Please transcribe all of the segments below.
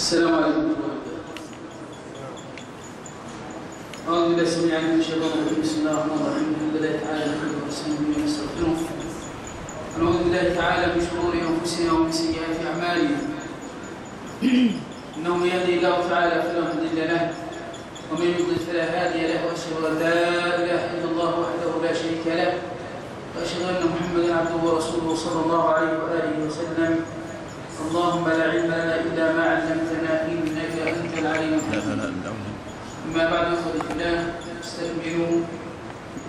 السلام عليكم ورحمة الله وبركاته. أعوذ بالله من الشيطان الرجيم. بسم الله الرحمن الرحيم. الحمد لله تعالى نحمده ونستعينه ونستغفره. ونعوذ بالله تعالى من شرور أنفسنا ومن سيئات أعمالنا. إنه من يهدي الله تعالى فلا مضل له ومن يضلل فلا هادي له وأشهد أن لا إله إلا الله وحده لا شريك له وأشهد أن محمدا عبده ورسوله صلى الله عليه وآله وسلم. اللهم لا علم لنا إلا ما علمتنا إنك أنت العليم الحكيم. أما بعد أخوة الله استكملوا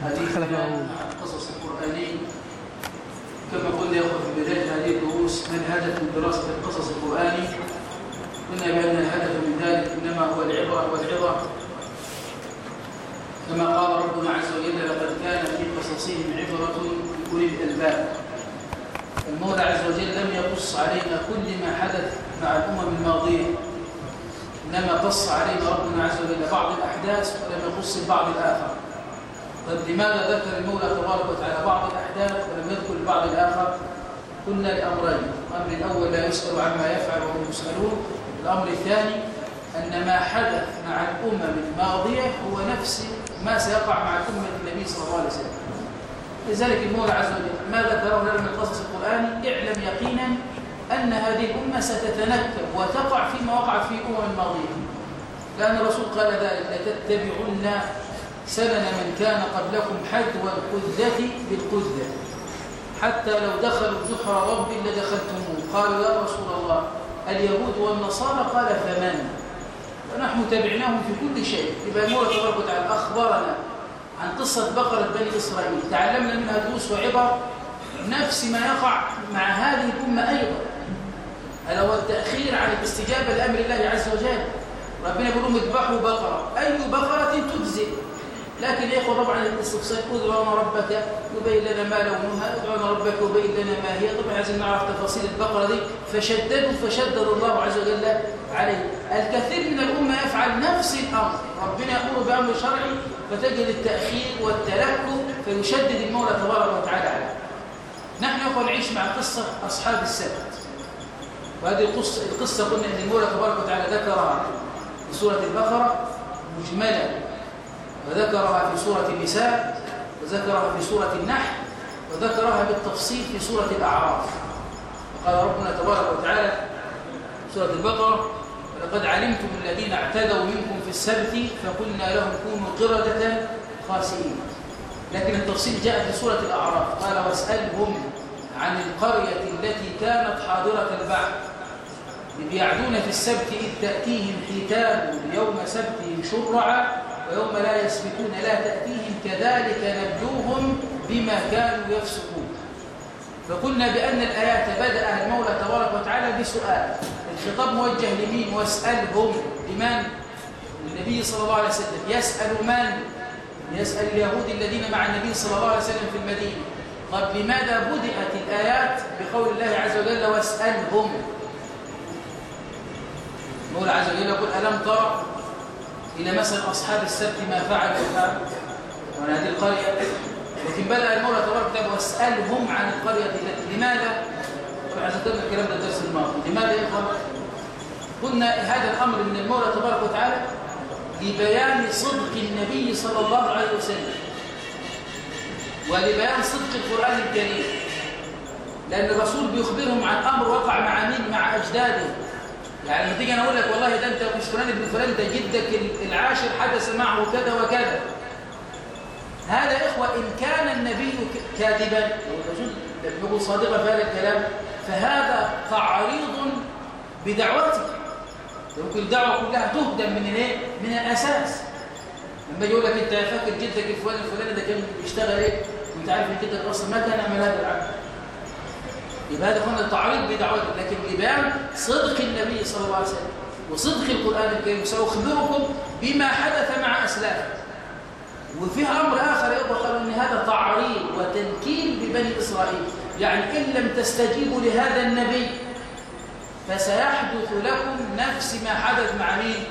حديثنا عن القصص القرآني كما قلنا يا أخوة في بداية هذه الدروس من هدف من دراسة القصص القرآني قلنا بأن الهدف من ذلك إنما هو العبرة والعظة. كما قال ربنا عز وجل لقد كان في قصصهم عبرة لأولي الألباب. المولى عز وجل لم يقص علينا كل ما حدث مع الأمم الماضية إنما قص علينا ربنا عز وجل بعض الأحداث ولم يقص البعض الآخر. طيب لماذا ذكر المولى تبارك وتعالى بعض الأحداث ولم يذكر البعض الآخر؟ قلنا لأمرين الأمر الأول لا يسأل عما يفعل وهم يسألون الأمر الثاني أن ما حدث مع الأمم الماضية هو نفس ما سيقع مع أمة النبي صلى الله عليه وسلم. لذلك المولى عز وجل ما ذكره لنا من القصص القرآني اعلم يقينا أن هذه الأمة ستتنكب وتقع فيما وقعت في أمم ماضية. لأن الرسول قال ذلك لتتبعن سنن من كان قبلكم حذو القذة بالقذة حتى لو دخلوا جحر رب لدخلتموه. قالوا يا رسول الله اليهود والنصارى قال فمن؟ ونحن تبعناهم في كل شيء. يبقى المولى تبارك وتعالى أخبرنا عن قصة بقرة بني إسرائيل. تعلمنا منها دروس وعبر. نفس ما يقع مع هذه الأمة أيضا. ألا هو التأخير عن الاستجابة لأمر الله عز وجل. ربنا يقول لهم اذبحوا بقرة. أي بقرة تجزئ؟ لكن إخوة طبعا الاستفسار ادعوا لنا ربك يبين لنا ما لونها ادعوا لنا ربك يبين لنا ما هي. طبعا عايزين نعرف تفاصيل البقرة دي. فشددوا فشدد الله عز وجل عليه. الكثير من الأمة يفعل نفس الأمر. ربنا يأمر بأمر شرعي فتجد التأخير والتلكؤ فيشدد المولى تبارك وتعالى عليه. نحن يا نعيش مع قصة أصحاب السبت. وهذه القصة, القصة قلنا أن المولى تبارك وتعالى ذكرها في سورة البقرة مجملة وذكرها في سورة النساء وذكرها في سورة النحل وذكرها بالتفصيل في سورة الأعراف. وقال ربنا تبارك وتعالى سورة البقرة ولقد علمتم الذين اعتدوا منكم في السبت فقلنا لهم كونوا قردة خاسئين لكن التفصيل جاء في سورة الأعراف. قال واسألهم عن القرية التي كانت حاضرة البحر إذ يعدون في السبت إذ تأتيهم حيتان يوم سبتهم شرعا ويوم لا يسبتون لا تأتيهم كذلك نبلوهم بما كانوا يفسقون. فقلنا بأن الآيات بدأ المولى تبارك وتعالى بسؤال. الخطاب موجه لمين؟ واسألهم لمن؟ النبي صلى الله عليه وسلم. يسأل من؟ يسأل اليهود الذين مع النبي صلى الله عليه وسلم في المدينة. طب لماذا بدأت الآيات بقول الله عز وجل واسألهم؟ المولى عز وجل يقول ألم ترى إلى مثل أصحاب السبت ما فعلوا وأن هذه القرية. لكن بدأ المولى تبارك وتعالى واسألهم عن القرية التي لماذا؟ ذكرنا الكلام ده الدرس الماضي. لماذا إخوان قلنا هذا الأمر من المولى تبارك وتعالى لبيان صدق النبي صلى الله عليه وسلم ولبيان صدق القرآن الكريم. لأن الرسول بيخبرهم عن أمر وقع مع مين؟ مع أجداده. يعني لما تيجي أنا أقول لك والله ده أنت مش فلان ابن فلان ده جدك العاشر حدث معه كذا وكذا. هذا يا إخوة إن كان النبي كاذبا والرسول يقول صادقا في هذا الكلام فهذا تعريض بدعوته. ممكن الدعوة كلها تهدم من الايه من الأساس. لما يقول لك أنت فاكر جدك الفلاني الفلاني ده كان بيشتغل إيه؟ وأنت عارف إن جدك أصلا ما كان يعمل هذا العمل. يبقى هذا هنا تعريض بدعوته. لكن لبيان صدق النبي صلى الله عليه وسلم وصدق القرآن الكريم. سأخبركم بما حدث مع أسلافه. وفي أمر آخر يبقى قالوا أن هذا تعريض وتنكيل ببني إسرائيل. يعني إن لم تستجيبوا لهذا النبي فسيحدث لكم نفس ما حدث مع مين؟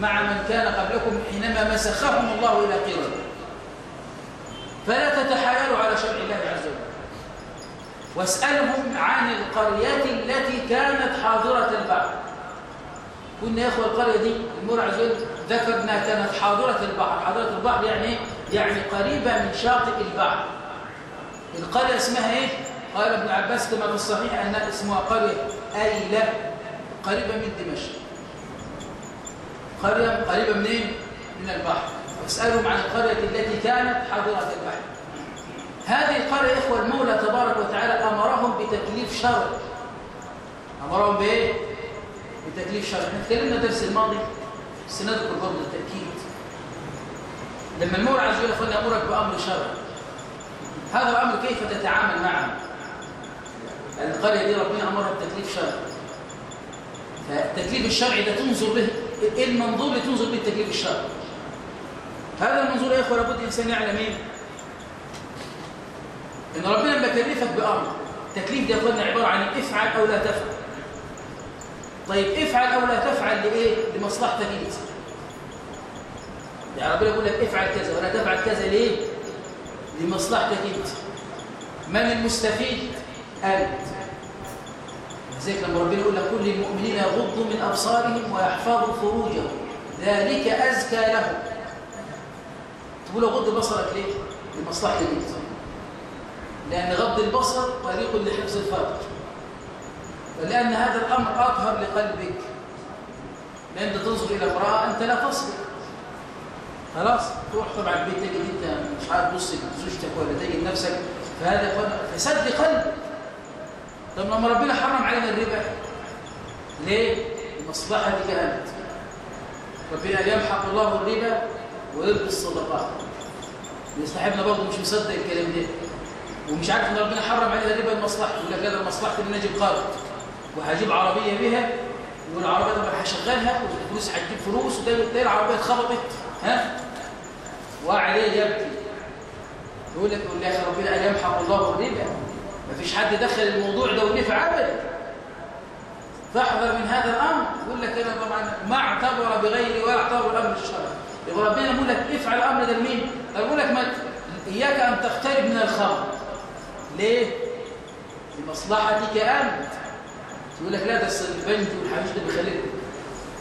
مع من كان قبلكم حينما مسخهم الله إلى قرد فلا تتحايلوا على شرع الله عز وجل. واسألهم عن القرية التي كانت حاضرة البحر. كنا يا أخوة القرية دي المولى عز وجل ذكر انها كانت حاضرة البحر. حاضرة البحر يعني إيه يعني قريبة من شاطئ البحر. القرية اسمها إيه؟ قال ابن عباس كما في الصحيح انها اسمها قرية أيلة قريبة من دمشق. قرية قريبة منين من البحر. اسالهم عن القرية التي كانت حاضرة البحر. هذه القريه يا إخوة المولى تبارك وتعالى أمرهم بتكليف شرع أمرهم بايه بتكليف شرع إحنا اتكلمنا الدرس الماضي سنذكر برضه التأكيد. لما المولى عز وجل قال يأمرك بأمر شرع هذا الأمر كيف تتعامل معه؟ القرية دي ربنا أمرها بتكليف شرع فالتكليف الشرعي ده تنظر به إيه المنظور اللي تنظر به التكليف الشرعي؟ هذا المنظور يا إخوة لابد الانسان يعلم إيه؟ إن ربنا لما كلفك بأمر. التكليف ده يا عبارة عن افعل أو لا تفعل. طيب افعل أو لا تفعل لإيه؟ لمصلحتك انت يعني ربنا يقول لك افعل كذا ولا تفعل كذا ليه؟ لمصلحتك انت من المستفيد؟ أنت. زيك لما ربنا يقول لك كل المؤمنين يغضوا من أبصارهم ويحفظوا فروجهم. ذلك أزكى لهم. تقول غض بصرك ليه؟ لمصلحتك انت لأن غض البصر طريق لحفظ الفرج. ولأن هذا الأمر أطهر لقلبك. لأن تنظر إلى امرأة أنت لا تصبر خلاص؟ تروح طبعا البيت تجد أنت مش عارف تبص لزوجتك ولا تجد نفسك. فهذا فسد قلبك طب لما ربنا حرم علينا الربا. ليه؟ لمصلحتك أنت ربنا يمحق الله الربا ويربي الصدقات. يستحبنا برضه مش مصدق الكلام ده. ومش عارف إن ربنا حرم عليها الربا لمصلحته يقول لك هذا لمصلحتي ان أجيب قرض وهجيب عربية بها والعربية طبعا هشغلها والفلوس هتجيب فلوس وتلاقي العربية اتخبطت ها؟ وقاعد إيه يبكي يقول لك يقول يا أخي ربنا يمحق الله الربا. مفيش حد دخل الموضوع ده ونفع ابدا. فاحذر من هذا الأمر. يقول لك أنا طبعا ما اعتبر بغيري ولا اعتبر الأمر الشرعي يبقى ربنا يقول لك افعل الأمر ده لمين؟ يقول لك ما إياك أن تقترب من الخمر. ليه؟ لمصلحتك أنت. يقول لك لا ده البنت والحبيش ده بيخليك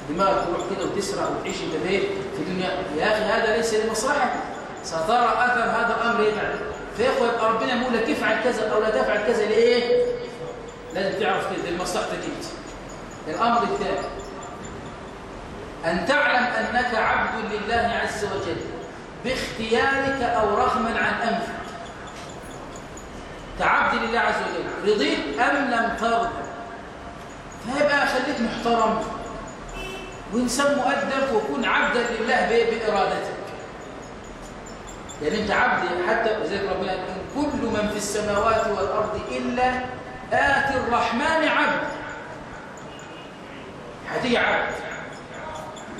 دماغك تروح كده وتسرع وتعيش انت فين في الدنيا يا أخي هذا ليس لمصلحتك. سترى أثر هذا الأمر إيه بعد؟ فيقول ربنا يقول لك افعل كذا أو لا تفعل كذا لإيه؟ لازم تعرف كده لمصلحتك أنت. الأمر الثاني أن تعلم أنك عبد لله عز وجل باختيارك أو رغما عن أنفك. كعبد لله عز وجل رضيت أم لم ترضى؟ فيبقى خليك محترم. وإنسان مؤدب وكون عبدا لله بإرادتك. يعني أنت عبد حتى زي ربنا إن كل من في السماوات والأرض إلا آتي الرحمن عبد. هتيجي عبد.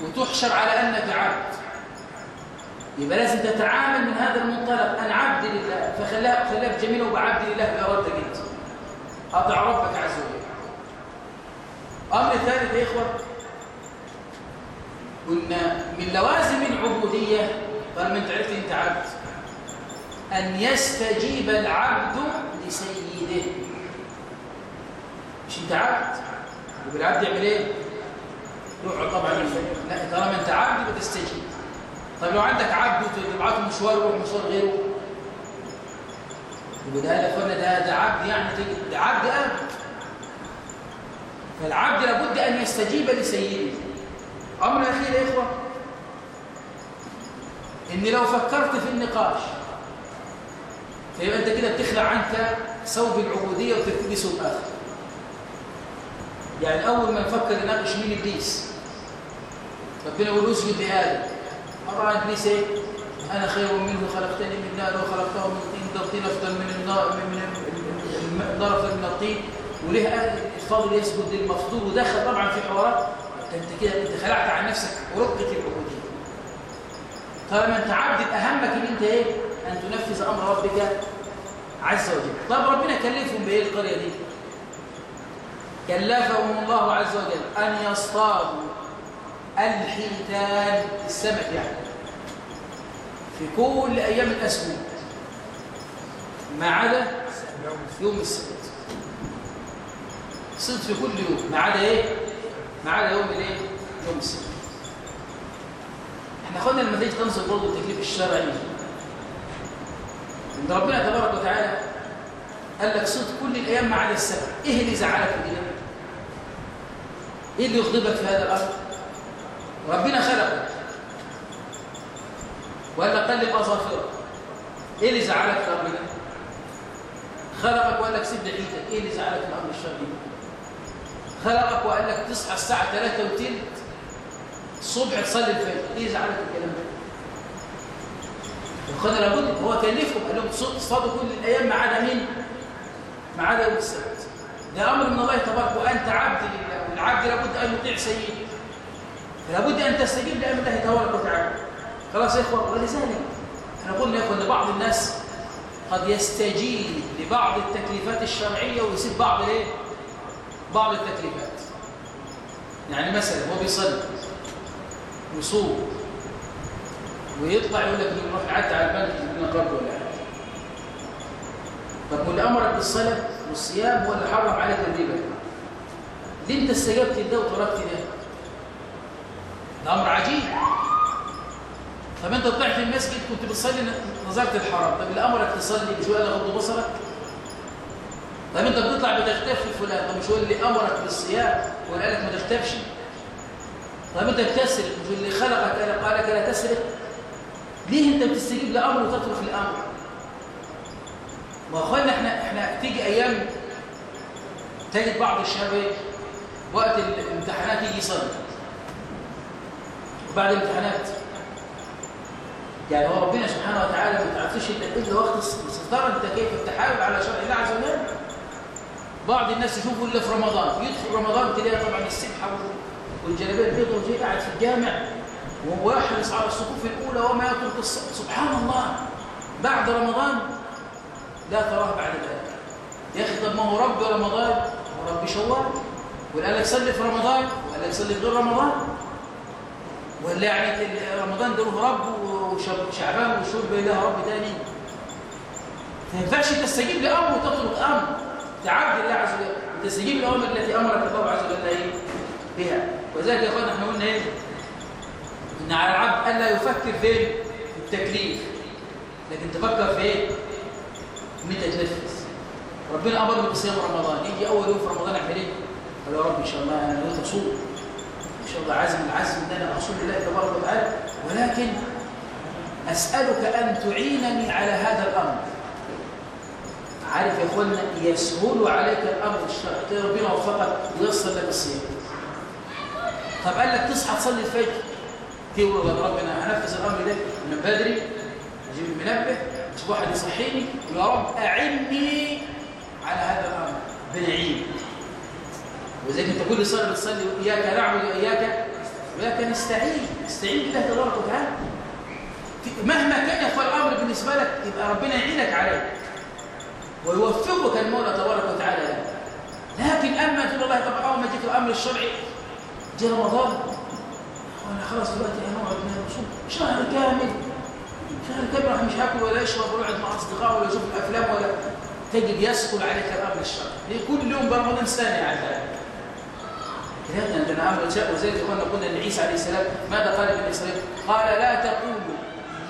وتحشر على أنك عبد. يبقى لازم تتعامل من هذا المنطلق. أن عبد لله. فخلاها خلاها جميلة وبعبد لله بإرادتك أنت أطع ربك عز وجل. أمر ثالث يا إخوة. قلنا من لوازم العبودية طالما أنت عرفت أنت عبد أن يستجيب العبد لسيده. مش أنت عبد؟ يبقى العبد يعمل إيه؟ يقعد طبعا. لا طالما أنت عبد بتستجيب طب لو عندك عبد وتبعته مشوار يروح مشوار غيره. يبقى ده يا اخوانا ده ده عبد يعني ده عبد أب. فالعبد لابد أن يستجيب لسيده. أمر أخير يا إخوة ان لو فكرت في النقاش فيبقى أنت كده بتخلع عنك ثوب العبودية وترتدي ثوب آخر. يعني أول ما نفكر نناقش مين إبليس ربنا يقول أسجد لآدم. ابليس إيه أنا خير منه خلقتني من نار وخلقته من طين ده أفضل من من أفضل من الطين. وليه الفضل يسجد للمفضول ودخل طبعا في حوارات. أنت كده أنت خلعت عن نفسك ورقة العبودية. طالما أنت عبد أهمك إن أنت إيه؟ أن تنفذ أمر ربك عز وجل. طب ربنا كلفهم بإيه القرية دي؟ كلفهم الله عز وجل أن يصطادوا. الحيتان السمك يعني. في كل أيام الأسبوع. ما عدا يوم السبت. صيد في كل يوم. ما عدا إيه؟ ما عدا يوم الإيه؟ يوم السبت. إحنا خدنا تيجي تنظر برضه التكليف الشرعي. عند ربنا تبارك وتعالى قال لك صوت كل الأيام ما عدا السبت. إيه اللي زعلك في كده إيه اللي يغضبك في هذا الأمر؟ ربنا خلقك وقال لك قلب اظافرك إيه اللي زعلك في الامر خلقك وقال لك سيب لحيتك إيه اللي زعلك في الامر الشرعي خلقك وقال لك تصحى الساعة 3 وثلث الصبح تصلي الفجر. إيه زعلك الكلام ده؟ وقال لابد هو كلفهم قال لهم صادوا كل الأيام ما عدا مين؟ ما عدا يوم السبت. ده أمر من الله تبارك وأنت عبد لله والعبد لابد أن يطيع سيده. لابد أن تستجيب لامر الله تبارك وتعالى. خلاص يا اخوان ولذلك إحنا قلنا يا اخوان لبعض الناس قد يستجيب لبعض التكليفات الشرعية ويسيب بعض الايه بعض التكليفات. يعني مثلا هو بيصلي ويصوم ويطلع يقول لك نروح نعدي على البنك يجيب لنا قرض ولا حاجة. طب واللي أمرك بالصلاة والصيام هو اللي حرم عليك الربا؟ ليه أنت استجبت لده وتركت ده؟ ده أمر عجيب. طب أنت طلعت المسجد كنت بتصلي نظرت الحرام. طب اللي امرك تصلي مش هو اللي غض بصرك طب أنت بتطلع بتختفي فلان. طب مش هو اللي أمرك بالصيام ولا قال لك ما تختفش؟ طب أنت بتسرق مش اللي خلقك قال لك لا تسرق؟ ليه أنت بتستجيب لأمر وتترك الأمر؟ ما أخوانا إحنا إحنا تيجي أيام تجد بعض الشباب وقت الامتحانات يجي يصلي. وبعد الامتحانات. يعني هو ربنا سبحانه وتعالى ما تعرفش الا وقت الصدر انت كيف التحايل على شرع الله عز وجل. بعض الناس يشوفوا اللي في رمضان. يدخل رمضان تلاقي طبعا السبحه والجلابية البيضاء وجاي قاعد في الجامع. ويحرص على الصفوف الأولى وما يترك الصف سبحان الله. بعد رمضان لا تراه بعد ذلك. يا أخي طب ما هو رب رمضان ورب شوال. وقال لك صلي في رمضان وقال لك صلي في غير رمضان. ولا يعني رمضان ده له رب وشعبان والشرب له رب تاني. ما ينفعش تستجيب لأمر وتترك أمر. تعبد الله عز وجل. تستجيب الاوامر التي أمرك الله عز وجل بها. وذلك يا اخوانا إحنا قلنا إيه؟ إن على العبد ألا يفكر فين في التكليف. لكن تفكر في إيه متى تنفذ. ربنا أمرني بصيام رمضان. يجي أول يوم في رمضان اعمل إيه قال يا رب إن شاء الله أنا نويت اصوم إن شاء الله عازم العزم ان أنا اصوم لله تبارك وتعالى ولكن أسألك أن تعينني على هذا الأمر. عارف يا اخوانا يسهل عليك الأمر الشرعي ربنا وفقك وييسر لك الصيام. طب قال لك تصحى تصلي الفجر. تقول ربنا هنفذ الأمر ده من بدري. أجيب المنبه مش واحد يصحيني يا رب أعني على هذا الأمر. بنعيم. وزي انت كل صلاه بتصلي إياك نعبد وإياك واياك نستعين. استعين بالله تبارك وتعالى. مهما كان يخفى الأمر بالنسبة لك يبقى ربنا يعينك عليه. ويوفقك المولى تبارك وتعالى. لكن أما تقول الله طب أول ما جيت الأمر الشرعي جه رمضان. وأنا خلاص دلوقتي أنا اقعد نصوم شهر كامل. شهر كامل راح مش هاكل ولا اشرب ولا اقعد مع اصدقائي ولا أشوف الافلام ولا تجد يسهل عليك الأمر الشرعي. كل يوم برمضان سنه على ذلك. لأن عندنا أمر جاء وزيد إخواننا قلنا لعيسى عليه السلام ماذا قال ابن إسرائيل؟ قال لا تقولوا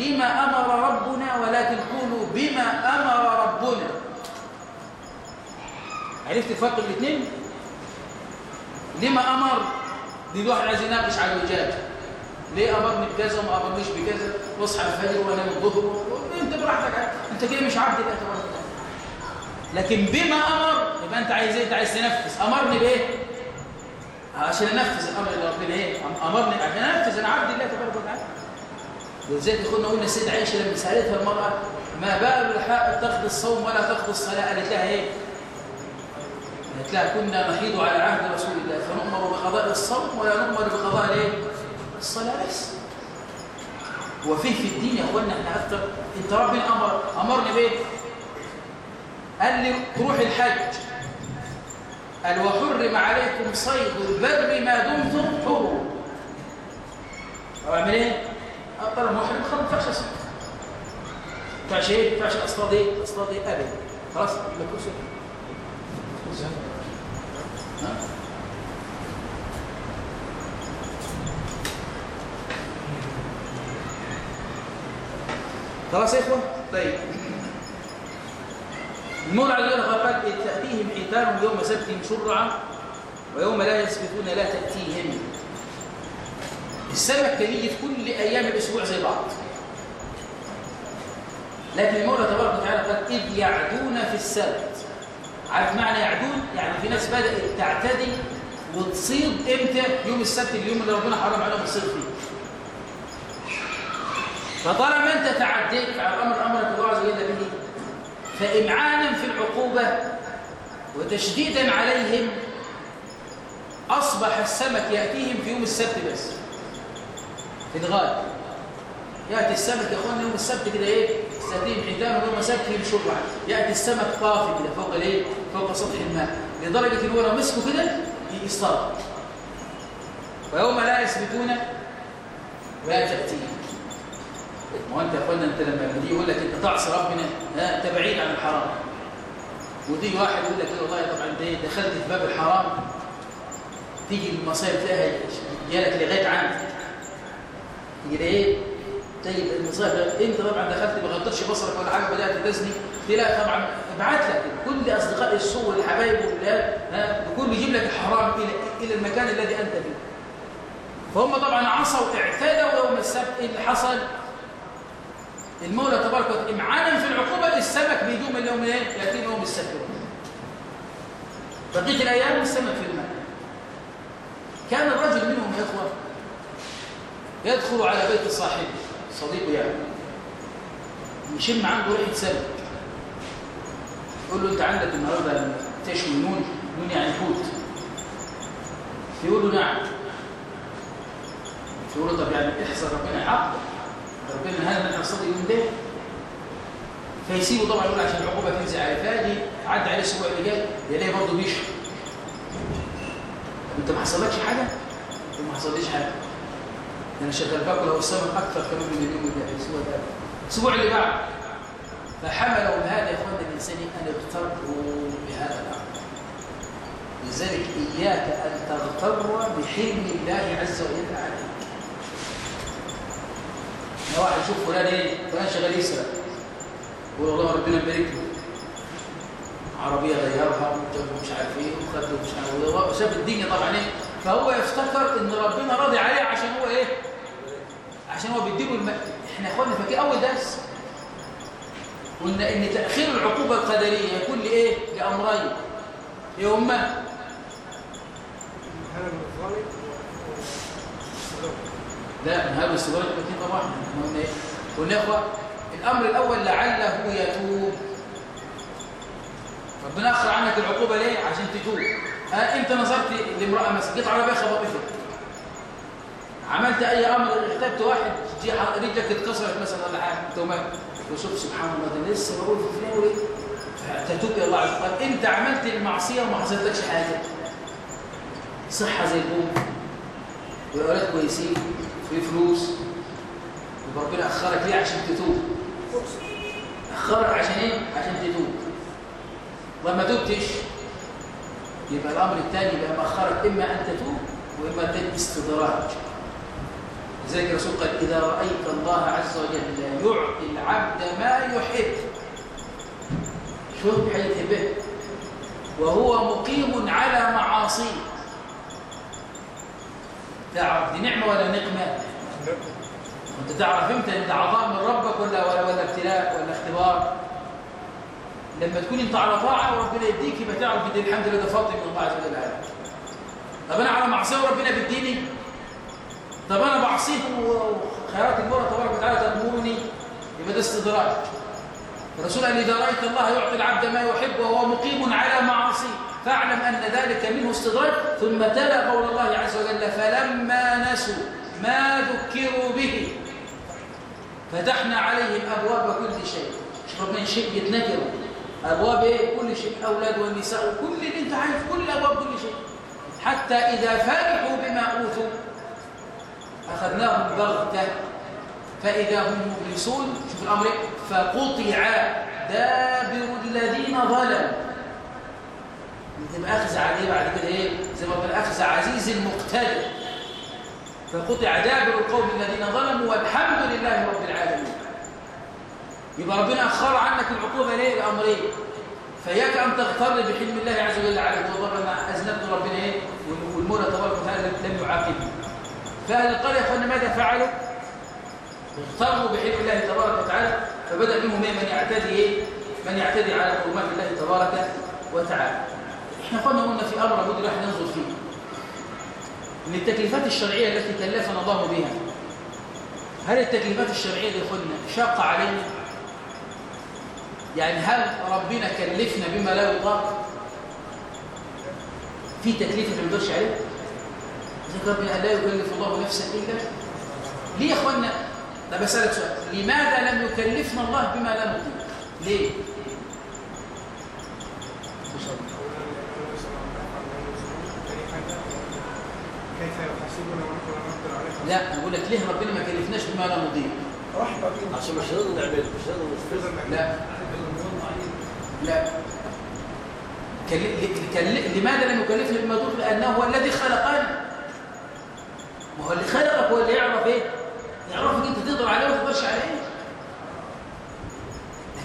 لما أمر ربنا ولكن قولوا بما أمر ربنا. عرفت الفرق الاثنين؟ لما أمر دي واحد عايز يناقش على الوجاج. ليه أمرني بكذا وما أمرنيش بكذا؟ واصحى الفجر وانام الظهر. أنت براحتك. أنت كده مش عبد الله تبارك لكن بما أمر يبقى أنت عايز إيه؟ أنت عايز تنفذ. أمرني بإيه؟ عشان انفذ الأمر اللي ربنا إيه أمرني عشان أنفذ أنا عبد الله تبارك وتعالى ولذلك كنا قلنا السيده عائشه لما سالتها المرأة ما بال الحائض تاخذ الصوم ولا تاخذ الصلاة؟ قالت لها إيه؟ قالت لها كنا نحيض على عهد رسول الله فنؤمر بقضاء الصوم ولا نؤمر بقضاء الايه الصلاة بس. وفيه في الدين يا اخوانا إحنا أكثر أنت ربنا أمر أمرني بإيه؟ قال لي تروح الحج. قال وحرم عليكم صيد البر ما دمتم حرم طب اعمل إيه؟ افضل المحرم خلاص ما ينفعش اسمع ما ينفعش إيه؟ ما ينفعش أصطاد إيه؟ أصطاد إيه ابدا خلاص مكروه سكر خلاص يا إخوة؟ طيب المولى عز وجل قال تأتيهم حيتانهم يوم سبتهم شرعا ويوم لا يسبتون لا تأتيهم السمك كان يجي في كل أيام الأسبوع زي بعض لكن المولى تبارك وتعالى قال إذ يعدون في السبت عارف معنى يعدون؟ يعني في ناس بدأت تعتدي وتصيد إمتى؟ يوم السبت اليوم اللي ربنا حرم عليهم الصيد فيه فطالما أنت تعديت على الامر أمرك الله عز وجل به فامعانا في العقوبه وتشديدا عليهم أصبح السمك يأتيهم في يوم السبت بس في الغالب يأتي السمك يا اخوانا يوم السبت كده إيه؟ يستهديهم حيتان ويوم السبت يمشوا يأتي السمك طافي كده فوق الإيه؟ فوق سطح الماء. لدرجة إن هو لو مسكه كده يصطاد ويوم لا يثبتون ولا تأتيهم. ما هو أنت يا أخوانا أنت لما يقول لك أنت تعصي ربنا أنت بعيد عن الحرام. وتيجي واحد يقول لك والله طبعا انت دخلت في باب الحرام تيجي المصايب تلاقيها جالك لغايه عندك تيجي إيه؟ طيب المصايب أنت طبعا دخلت ما غطيتش بصرك ولا حاجة بدأت تزني. تلاقي طبعا ابعت لك كل أصدقاء السوء والحبايب والولاد ها؟ الكل يجيب لك الحرام إلى إلى المكان الذي أنت فيه. فهم طبعا عصوا اعتدوا يوم السبت إيه اللي حصل المولى تبارك وتعالى امعانا في العقوبة السمك بيجوم اليوم إيه؟ يأتي يوم السبت بقية الأيام السمك في الماء. كان الرجل منهم يا إخوة يدخل على بيت صاحبه صديقه يعني. يشم عنده ريحة سمك. يقول له أنت عندك النهاردة تشوي نون نون يعني حوت. يقول له نعم. يقول له طب يعني احذر ربنا يعاقبك ربنا هذا من نصدق يوم ده فيسيبه طبعا يقول عشان العقوبة تنزل على فادي عدى عليه الأسبوع اللي جاي يلاقيه برضه بيشرب انت ما حصلكش؟ انت ما حصليش حاجة. أنا شغال باكل أو السمك أكثر كمان من اليوم ده الأسبوع ده. الأسبوع اللي بعد. فحملوا هذا يا إخوان الانسان أن يغتروا بهذا الأمر. لذلك إياك أن تغتر بحلم الله عز وجل عليك. لو واحد يشوف فلان إيه فلان شغال يسرق يقول والله ربنا يبارك له. عربية غيرها وجاب مش عارف إيه وخد مش عارف إيه شاف الدنيا طبعا إيه فهو يفتكر إن ربنا راضي عليه عشان هو إيه عشان هو بيديله الم... إحنا اخوانا فاكر أول درس؟ قلنا إن تأخير العقوبة القدرية يكون لإيه؟ لأمرين. إيه هما لا هذا الاستدراج الاثنين طبعا قلنا إيه؟ قلنا يا إخوة الأمر الأول لعله يتوب. ربنا أخر عنك العقوبة ليه؟ عشان تتوب. ها انت نظرت لامرأة مثلا؟ جيت عربيه خبطتك عملت أي أمر؟ اغتبت واحد رجلك اتكسرت مثلا ولا حاجة انت وما وشوف سبحان الله ده لسه بقول في فلان وايه فتتوب إلى الله عز وجل انت عملت المعصية وما حصلتلكش حاجة؟ صحة زي البوم. واولاد كويسين. في فلوس. وربنا أخرك ليه عشان تتوب؟ أخرك عشان إيه؟ عشان تتوب. وما تبتش يبقى الأمر الثاني يبقى مأخرك إما أن تتوب وإما تجد استدراج. لذلك الرسول قال إذا رأيت الله عز وجل يعطي العبد ما يحب شو حيث وهو مقيم على معاصيه. تعرف دي نعمة ولا نقمة؟ انت تعرف إمتى إن ده عطاء من ربك ولا ولا ولا ابتلاء ولا اختبار؟ لما تكون أنت على طاعة وربنا يديك يبقى تعرف إن الحمد لله ده فضل من الله عز وجل. طب أنا على معصية وربنا بيديني؟ طب أنا بعصيه وخيرات المولى تبارك وتعالى تأمرني؟ يبقى ده استدراج الرسول قال إذا رأيت الله يعطي العبد ما يحب وهو مقيم على معاصيه فاعلم أن ذلك منه استدراج ثم تلا قول الله عز وجل فلما نسوا ما ذكروا به فتحنا عليهم أبواب كل شيء. مش ربنا شيء يتنكروا أبواب إيه؟ كل شيء أولاد والنساء كل اللي أنت عارف كل أبواب كل شيء. حتى إذا فرحوا بما أوتوا أخذناهم بغتة. فإذا هم مبلسون شوف الأمر فقطع دابر الذين ظلموا. تبقى أخذ عليه بعد كده إيه؟ زي ما قلنا أخذ عزيز مقتدر. فقطع دابر القوم الذين ظلموا والحمد لله رب العالمين. يبقى ربنا أخر عنك العقوبة ليه؟ الأمرين فإياك أن تغتر بحلم الله عز وجل عليك وضرب ما أذنبت ربنا إيه؟ والمولى تبارك وتعالى لم يعاقبه. فأهل القرية فأنا ماذا فعلوا؟ اغتروا بحلم الله تبارك وتعالى فبدأ منهم من يعتدي إيه؟ من يعتدي على حرمات الله تبارك وتعالى. إحنا قلنا قلنا في أمر لابد الواحد ينظر فيه. من التكليفات الشرعية التي كلفنا الله بها هل التكليفات الشرعية دي قلنا شاقة علينا؟ يعني هل ربنا كلفنا بما لا يطاق؟ في تكليف ما نقدرش عليه ذكر ربنا لا يكلف الله نفسا إلا ليه يا اخوانا ده بسالك سؤال لماذا لم يكلفنا الله بما لا نطيق ليه؟ لا بقول لك ليه ربنا ما كلفناش بما لا نطيق عشان مش هنقدر نعمل مش هنقدر لا. لا. لماذا لم يكلفنا بما يطيق لأنه هو الذي خلقنا ما هو اللي خلقك هو اللي يعرف إيه؟ يعرفك انت تقدر عليه وما عليه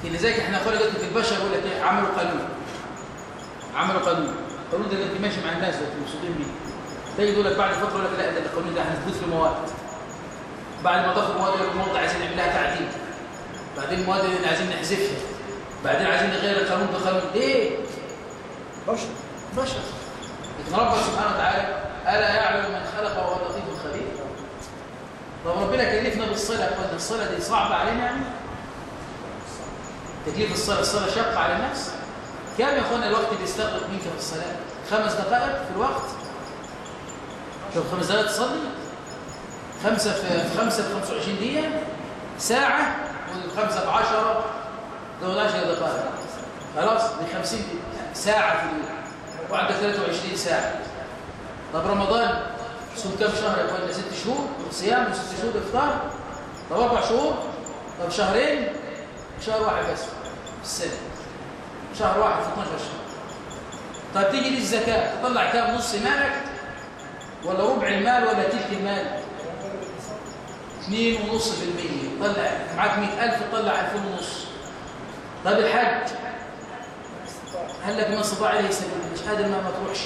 لكن لذلك إحنا قلت في البشر يقول لك إيه؟ عملوا قانون. عملوا قانون. القانون ده اللي ماشي مع الناس مبسوطين بيه. تيجي يقول لك بعد فترة يقول لك لا ده القانون ده هنثبت في مواد. بعد ما تاخد مواد يقول لك مواد عايزين نعمل لها تعديل. بعدين المواد اللي عايزين نحذفها. بعدين عايزين نغير القانون بقانون. ليه بشر. بشر. لكن ربنا سبحانه وتعالى ألا يعلم من خلق وهو اللطيف الخبير طب ربنا كلفنا بالصلاه قلنا الصلاة دي صعبة علينا يعني؟ تكليف الصلاة الصلاة شاقة على الناس كم يا أخوانا الوقت اللي يستغرق منك في الصلاة؟ خمس دقائق في الوقت؟ طب خمس دقائق تصلي؟ خمسة في في خمسة في 25 دقيقة؟ ساعة؟ والخمسة ب 10 دول 10 دقائق. خلاص ب 50 دقيقة. ساعة في اليوم وعندك 23 ساعة. طب رمضان؟ صوم كم شهر يا اخوانا ست شهور صيام وست شهور إفطار. طب أربع شهور. طب شهرين. شهر واحد بس في السنة. شهر واحد في 12 شهر. طب تيجي للزكاة تطلع كام نص مالك؟ ولا ربع المال ولا تلت المال؟ 2.5% طلع معاك 100000 تطلع 2000 ونص. طب الحج؟ هل لك من استطاع عليه سبيل؟ مش قادر ما ما تروحش.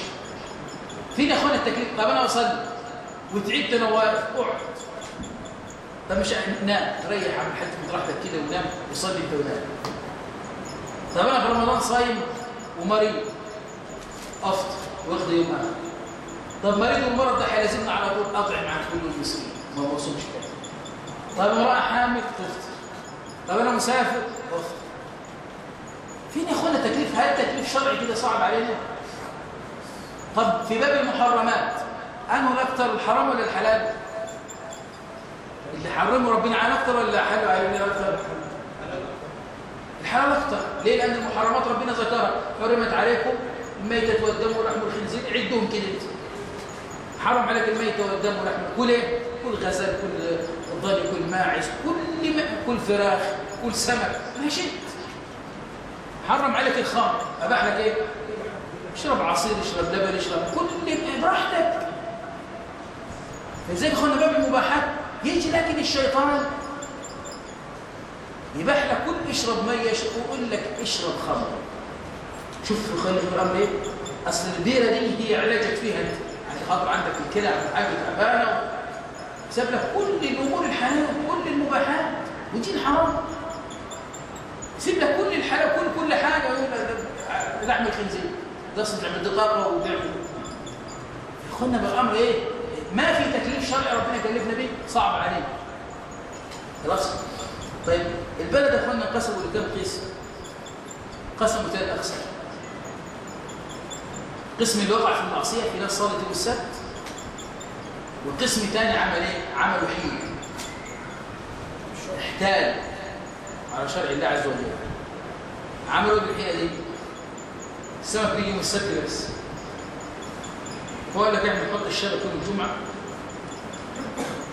فين يا اخوانا التكليف. طب أنا أصلي. أنا واقف. اقعد طب مش نام. ريح عم حد من راحتك كده ونام. وصلي أنت ونام. طب أنا في رمضان صايم ومريض. أفطر. واخد يوم اخر طب مريض والمرض ده هيلازمنا على طول أطعم عن كل مسكين ما بصومش كده طب امرأة حامل تفطر. طب أنا مسافر أفطر. فين يا إخوانا تكليف؟ هل تكليف شرعي كده صعب علينا؟ طب في باب المحرمات. انه الاكثر الحرام ولا الحلال؟ اللي حرمه ربنا على أكثر ولا حلوا علينا أكثر الحلال أكثر. ليه؟ لأن المحرمات ربنا ذكرها. حرمت عليكم الميتة والدم ولحم الخنزير. عدهم كده. حرم عليك الميتة والدم ولحم كل إيه؟ كل غزل كل ضاني كل ماعز كل ما كل فراخ كل سمك. ما شئت. حرم عليك الخمر. أباح لك إيه؟ اشرب عصير اشرب لبن اشرب كل براحتك. فزي اخوانا باب المباحات يجي لكن الشيطان يباح لك كل اشرب مية ويقول لك اشرب خمر. شوف خلي الامر إيه أصل البيره دي هي علاجك فيها أنت. يعني خاطر عندك الكلى عندك حاجة تعبانه ساب لك كل الأمور الحلال كل المباحات ودي الحرام. سيب لك كل الحلال كل كل حاجة يقول لك لحم الخنزير ده أصلا تعمل دقاقه يا اخوانا بالامر إيه؟ ما في تكليف شرعي ربنا كلفنا به صعب علينا. خلاص؟ طيب البلد يا أخوانا انقسموا لكام قسم؟ قسموا ثلاث أقسام. قسم اللي وقع في المعصية في ناس صلت يوم السبت والقسم الثاني عمل إيه؟ عمل وحيد. احتال على شرع الله عز وجل. عملوا بالحيله دي؟ السمك بيجي يوم السبت بس. هو قال لك إحنا نحط الشبكه يوم الجمعه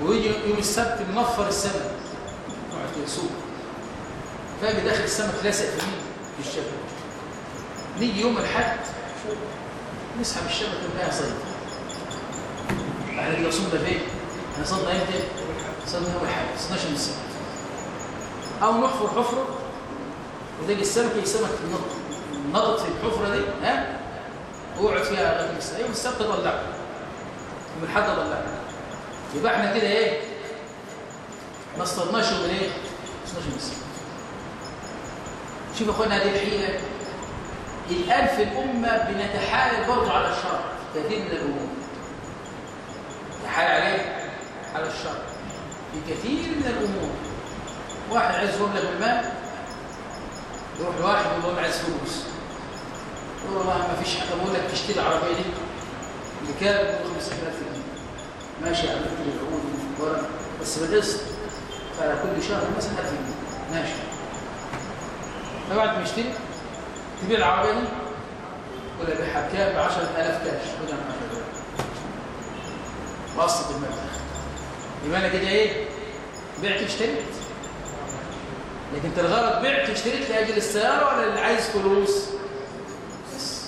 ويجي يوم السبت ننفر السمك. نقعد في السوق فاجي داخل السمك لاسق في مين في الشبكه نيجي يوم الحد نسحب الشبكه نلاقيها صيد إحنا كده صمنا فين؟ إحنا صدنا إمتى؟ صدنا يوم الحد 12 من السبت. أو نحفر حفرة وتلاقي السمك يسمك النط نطط في الحفرة دي ها؟ واقعد فيها لغايه السمك أيوه السمك طلع من حد طلع يبقى إحنا كده إيه؟ ما اصطدناش من إيه؟ ما اصطدناش من السمك شوف اخوانا هذه الحيلة. الان في الأمة بنتحايل برضه على الشر. كثير من الأمور نتحايل عليه على الشر. في كثير من الأمور واحد عايز يقول لك المال يروح لواحد يقول له عايز فلوس. يقول له والله ما فيش حاجة. بقول لك تشتري العربية دي بكام؟ يقول 50000 جنيه. ماشي على فكره العقود ورق بس بالقسط فعلى كل شهر مثلا 1000 جنيه. ماشي. فبعد ما يشتري تبيع العربية دي؟ ولا بيعها بكام؟ ب 10000 كاش. خدها 10000 وسط المبلغ يبقى أنا كده إيه؟ بعت اشتريت. لكن انت الغرض بعت اشتريت لأجل السيارة ولا اللي عايز فلوس بس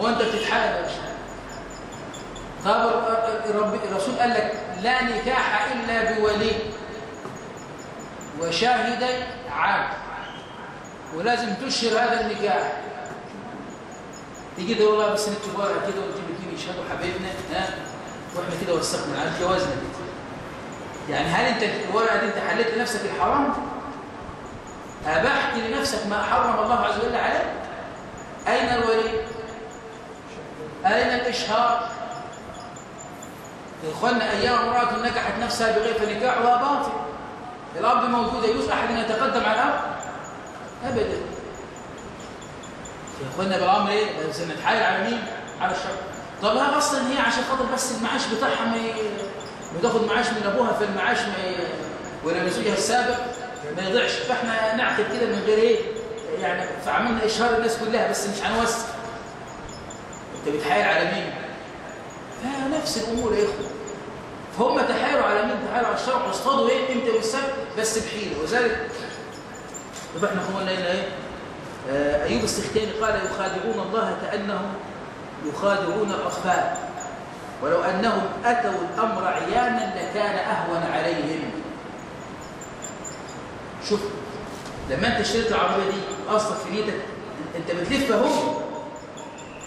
هو انت بتتحايل طب الرسول قال لك لا نكاح إلا بولي وشاهدي عاد ولازم تشهر هذا النكاح. تيجي تقول والله بس نكتب ورقة كده ونجيب اثنين يشهدوا حبايبنا ها؟ وإحنا كده وثقنا على جوازنا كده يعني هل انت الورقة دي انت حليت لنفسك الحرام؟ ابحت لنفسك ما حرم الله عز وجل عليك. أين الولي؟ أين الإشهار؟ يا اخوانا أيام امراه نكحت نفسها بغير فنكاحها باطل. الاب موجود يجوز احد أن يتقدم على الاب ابدا. يا اخوانا بالأمر إيه؟ لازم نتحايل على مين؟ على الشر. طب ها أصلا هي عشان خاطر بس المعاش بتاعها ما ي... وتاخد معاش من أبوها فالمعاش ما. ولا زوجها السابق؟ ما يضيعش. فإحنا نعقد كده من غير إيه؟ يعني فعملنا إشهار الناس كلها بس مش هنوسع. انت بتحايل على مين؟ فنفس الأمور يا إخوة. فهم تحايلوا على مين؟ تحايلوا على الشرع. واصطادوا إيه؟ إمتى والسبت؟ بس بحيلة. وذلك يبقى إحنا قلنا هنا إيه؟ آه أيوب السختياني قال يخادعون الله كأنهم يخادعون الاطفال ولو أنهم أتوا الأمر عيانا لكان أهون عليهم. شوف لما أنت اشتريت العربية دي أصلا في نيتك أنت بتلف أهو؟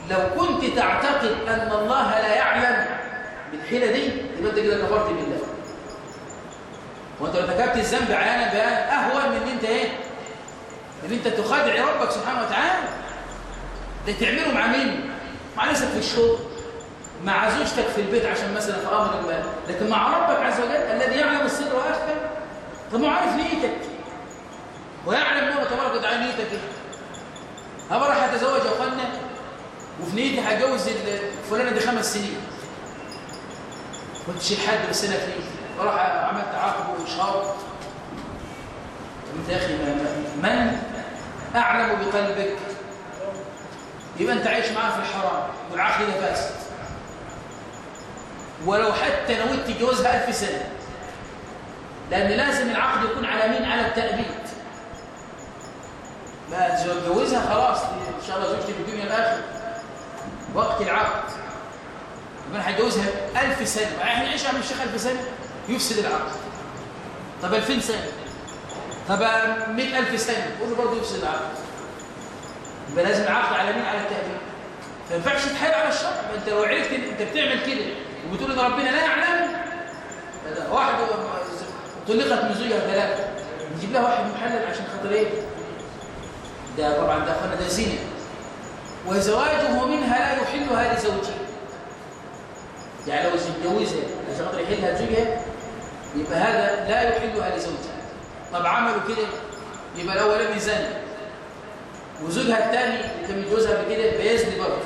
لو كنت تعتقد أن الله لا يعلم بالحيله دي يبقى أنت كده كفرت بالله. وأنت لو ارتكبت الذنب عيانا بقى أهون من إن أنت إيه؟ إن أنت تخادع ربك سبحانه وتعالى. ده تعمله مع مين؟ مع نفسك في الشغل مع زوجتك في البيت عشان مثلا أمر ما لكن مع ربك عز وجل الذي يعلم السر وأخفى. طب ما عارف نيتك؟ ويعلم انه تبارك وتعالى نيتك إيه؟ اتزوج يا أخوانا؟ وفي نيتي هتجوز فلانة دي خمس سنين. كنت شيل حد بالسنه في نيتي وراح عملت عقد واشهار انت يا أخي من أعلم بقلبك؟ يبقى أنت عايش معاه في الحرام. والعقد ده فاسد ولو حتى نويت تتجوزها ألف سنة. لأن لازم العقد يكون على مين؟ على التأبيد. ما تتجوزها خلاص. إن شاء الله زوجتي في الدنيا الآخر. وقت العقد. يبقى أنا هتجوزها ألف سنة. إحنا نعيش على الشيخ ألف سنة؟ يفسد العقد. طب 2000 سنة. طب 100000 سنة. كله برضه يفسد العقد. يبقى لازم العقد على مين؟ على التأبيد ما ينفعش تتحايل على الشرع. أنت لو عرفت أنت بتعمل كده وبتقول إن ربنا لا يعلم واحد طلقت من زوجها ثلاثة. نجيب لها واحد محلل عشان خاطر إيه؟ ده طبعا ده اخوانا ده زنا وزواجه منها لا يحلها لزوجها يعني لو اتجوزها عشان خاطر يحلها لزوجها يبقى هذا لا يحلها لزوجها طب عملوا كده يبقى الاولاني زاني وزوجها الثاني اللي كان متجوزها قبل كده بيزني برضه.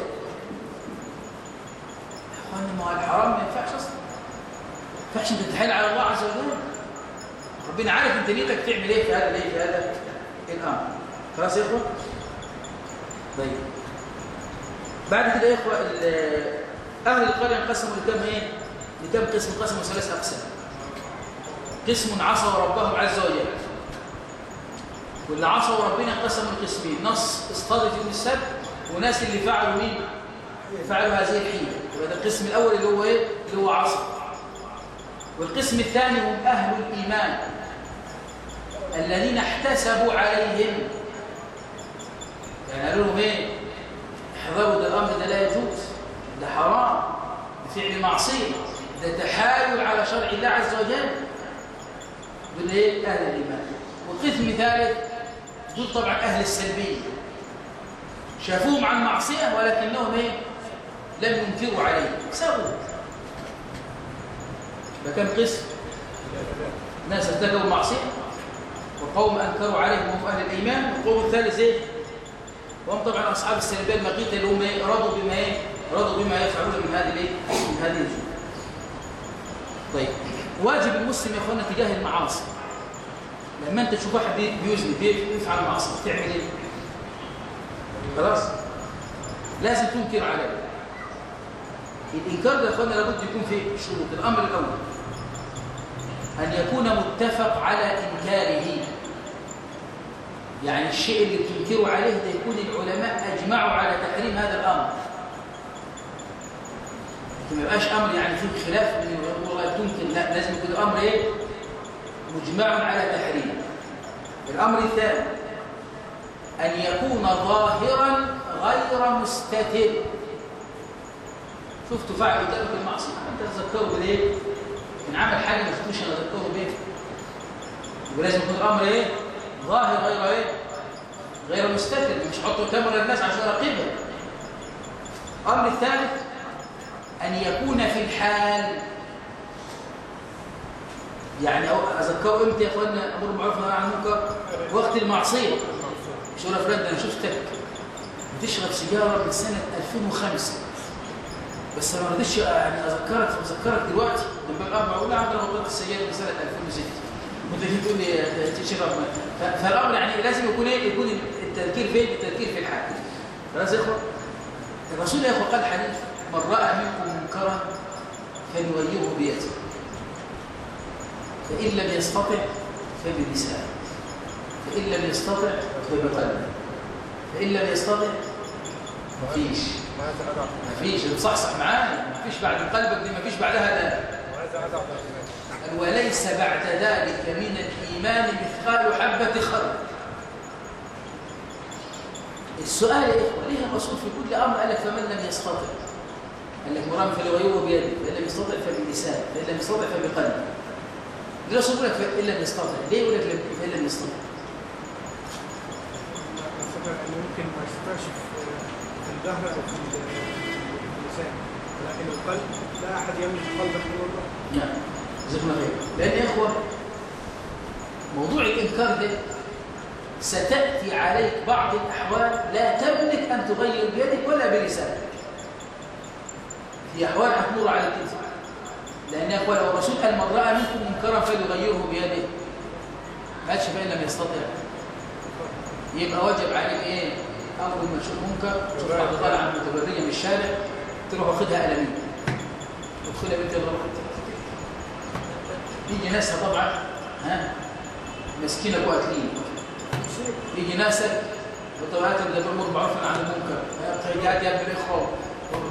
اخوانا ما هو الحرام ما ينفعش أصلا. ما ينفعش انت تتحايل على الله عز وجل. ربنا عارف أنت نيتك تعمل إيه في هذا الايه في هذا الأمر. خلاص يا اخوه طيب. بعد كده يا إخوة أهل القرية انقسموا لكم إيه؟ لكم قسم؟ قسموا ثلاث أقسام. قسم عصوا ربهم عز وجل. واللي عصوا ربنا انقسموا لقسمين نص اصطادت يوم السبت وناس اللي فعلوا مين؟ فعلوا هذه الحيله يبقى ده القسم الأول اللي هو إيه؟ اللي هو عصر والقسم الثاني هم أهل الإيمان. الذين احتسبوا عليهم. يعني قالوا لهم إيه؟ احذروا ده الأمر ده لا يجوز ده حرام ده فعل معصية ده تحايل على شرع الله عز وجل. دول إيه؟ أهل الإيمان. وقسم ثالث دول طبعا أهل السلبية. شافوهم عن معصية ولكنهم إيه؟ لم ينكروا عليه. ده كان قسم ناس ارتكبوا المعصيه وقوم أنكروا عليهم وهم أهل الإيمان. والقوم الثالث إيه؟ وهم طبعا أصحاب السلبيه المقيته اللي هم رضوا بما إيه؟ رضوا بما يفعلون من هذه الإيه؟ من هذه الجمله طيب. واجب المسلم يا اخوانا تجاه المعاصي. لما أنت تشوف واحد بيذنب بيفعل معصيه تعمل إيه؟ خلاص. لازم تنكر عليه. الإنكار ده يا اخوانا لابد يكون فيه شروط. الأمر الأول أن يكون متفق على إنكاره. يعني الشيء اللي بتنكروا عليه ده يكون العلماء أجمعوا على تحريم هذا الأمر. ما يبقاش أمر يعني فيه خلاف من والله تنكر لا لازم يكون الأمر إيه؟ مجمع على تحريمه الأمر الثاني أن يكون ظاهرا غير مستتر. شفتوا فاعل قدامك المعصيه أنت تذكره بالإيه؟ إن عمل حاجة ما شفتوش أنا أذكره بيه يبقى لازم يكون الأمر إيه؟ ظاهر غير إيه غير مستتر. مش حطوا كاميرا للناس عشان اراقبها الأمر الثالث أن يكون في الحال. يعني أذكره إمتى يا أخوانا أمر معروف نهي عن المنكر؟ وقت المعصية. مش ولا فلان ده أنا شفتك بتشرب سيجارة من سنة 2005 بس أنا ما رضيتش يعني أذكرك أذكرك دلوقتي. من باب الأربعة أقول عندنا موضوع السيجارة من سنة 2006 تشرب فالأمر يعني لازم يكون إيه؟ يكون التذكير فين؟ التذكير في الحال. خلاص يا الرسول يا إخوة قال حديث من رأى منكم منكرا فليغيره بيده. فإن لم يستطع فبلسانه. فإن لم يستطع فبقلبه. فإن لم يستطع مفيش. مفيش. بتصحصح معايا. مفيش بعد قلبك دي مفيش بعدها ده وليس بعد ذلك من الإيمان مثقال حبة خردل. السؤال يا إخوة ليه الرسول في كل أمر قال لك فمن لم يستطع قال لك مرام فليغيره بيده فإن لم يستطع فبلسانه فإن لم يستطع فبقلبه ليه الرسول يقول لك فإن لم يستطع ليه يقول لك فإن لم يستطع ممكن ما يستطيعش في الظهر أو في اللسان لكن القلب لا أحد يملك قلبه إلا الله نعم. الله خير. لأن يا إخوة موضوع الإنكار ده ستأتي عليك بعض الأحوال لا تملك أن تغير بيدك ولا بلسانك. في أحوال هتمر عليك انت لأن يا أخوة لو الرسول قال من رأى منكم منكرا فليغيره بيده. ما قالش فإن لم يستطع. يبقى واجب عليك إيه؟ أول ما تشوف منكر. تشوف حد طالع متبرية من الشارع تروح واخدها قلمين. تدخلها بنت الغرب يجي ناسها طبعا ها؟ مسكينة وقاتلين يجي ناسك وطبعا ده بأمر معروف عن المنكر قيادات يا ابن الإخوة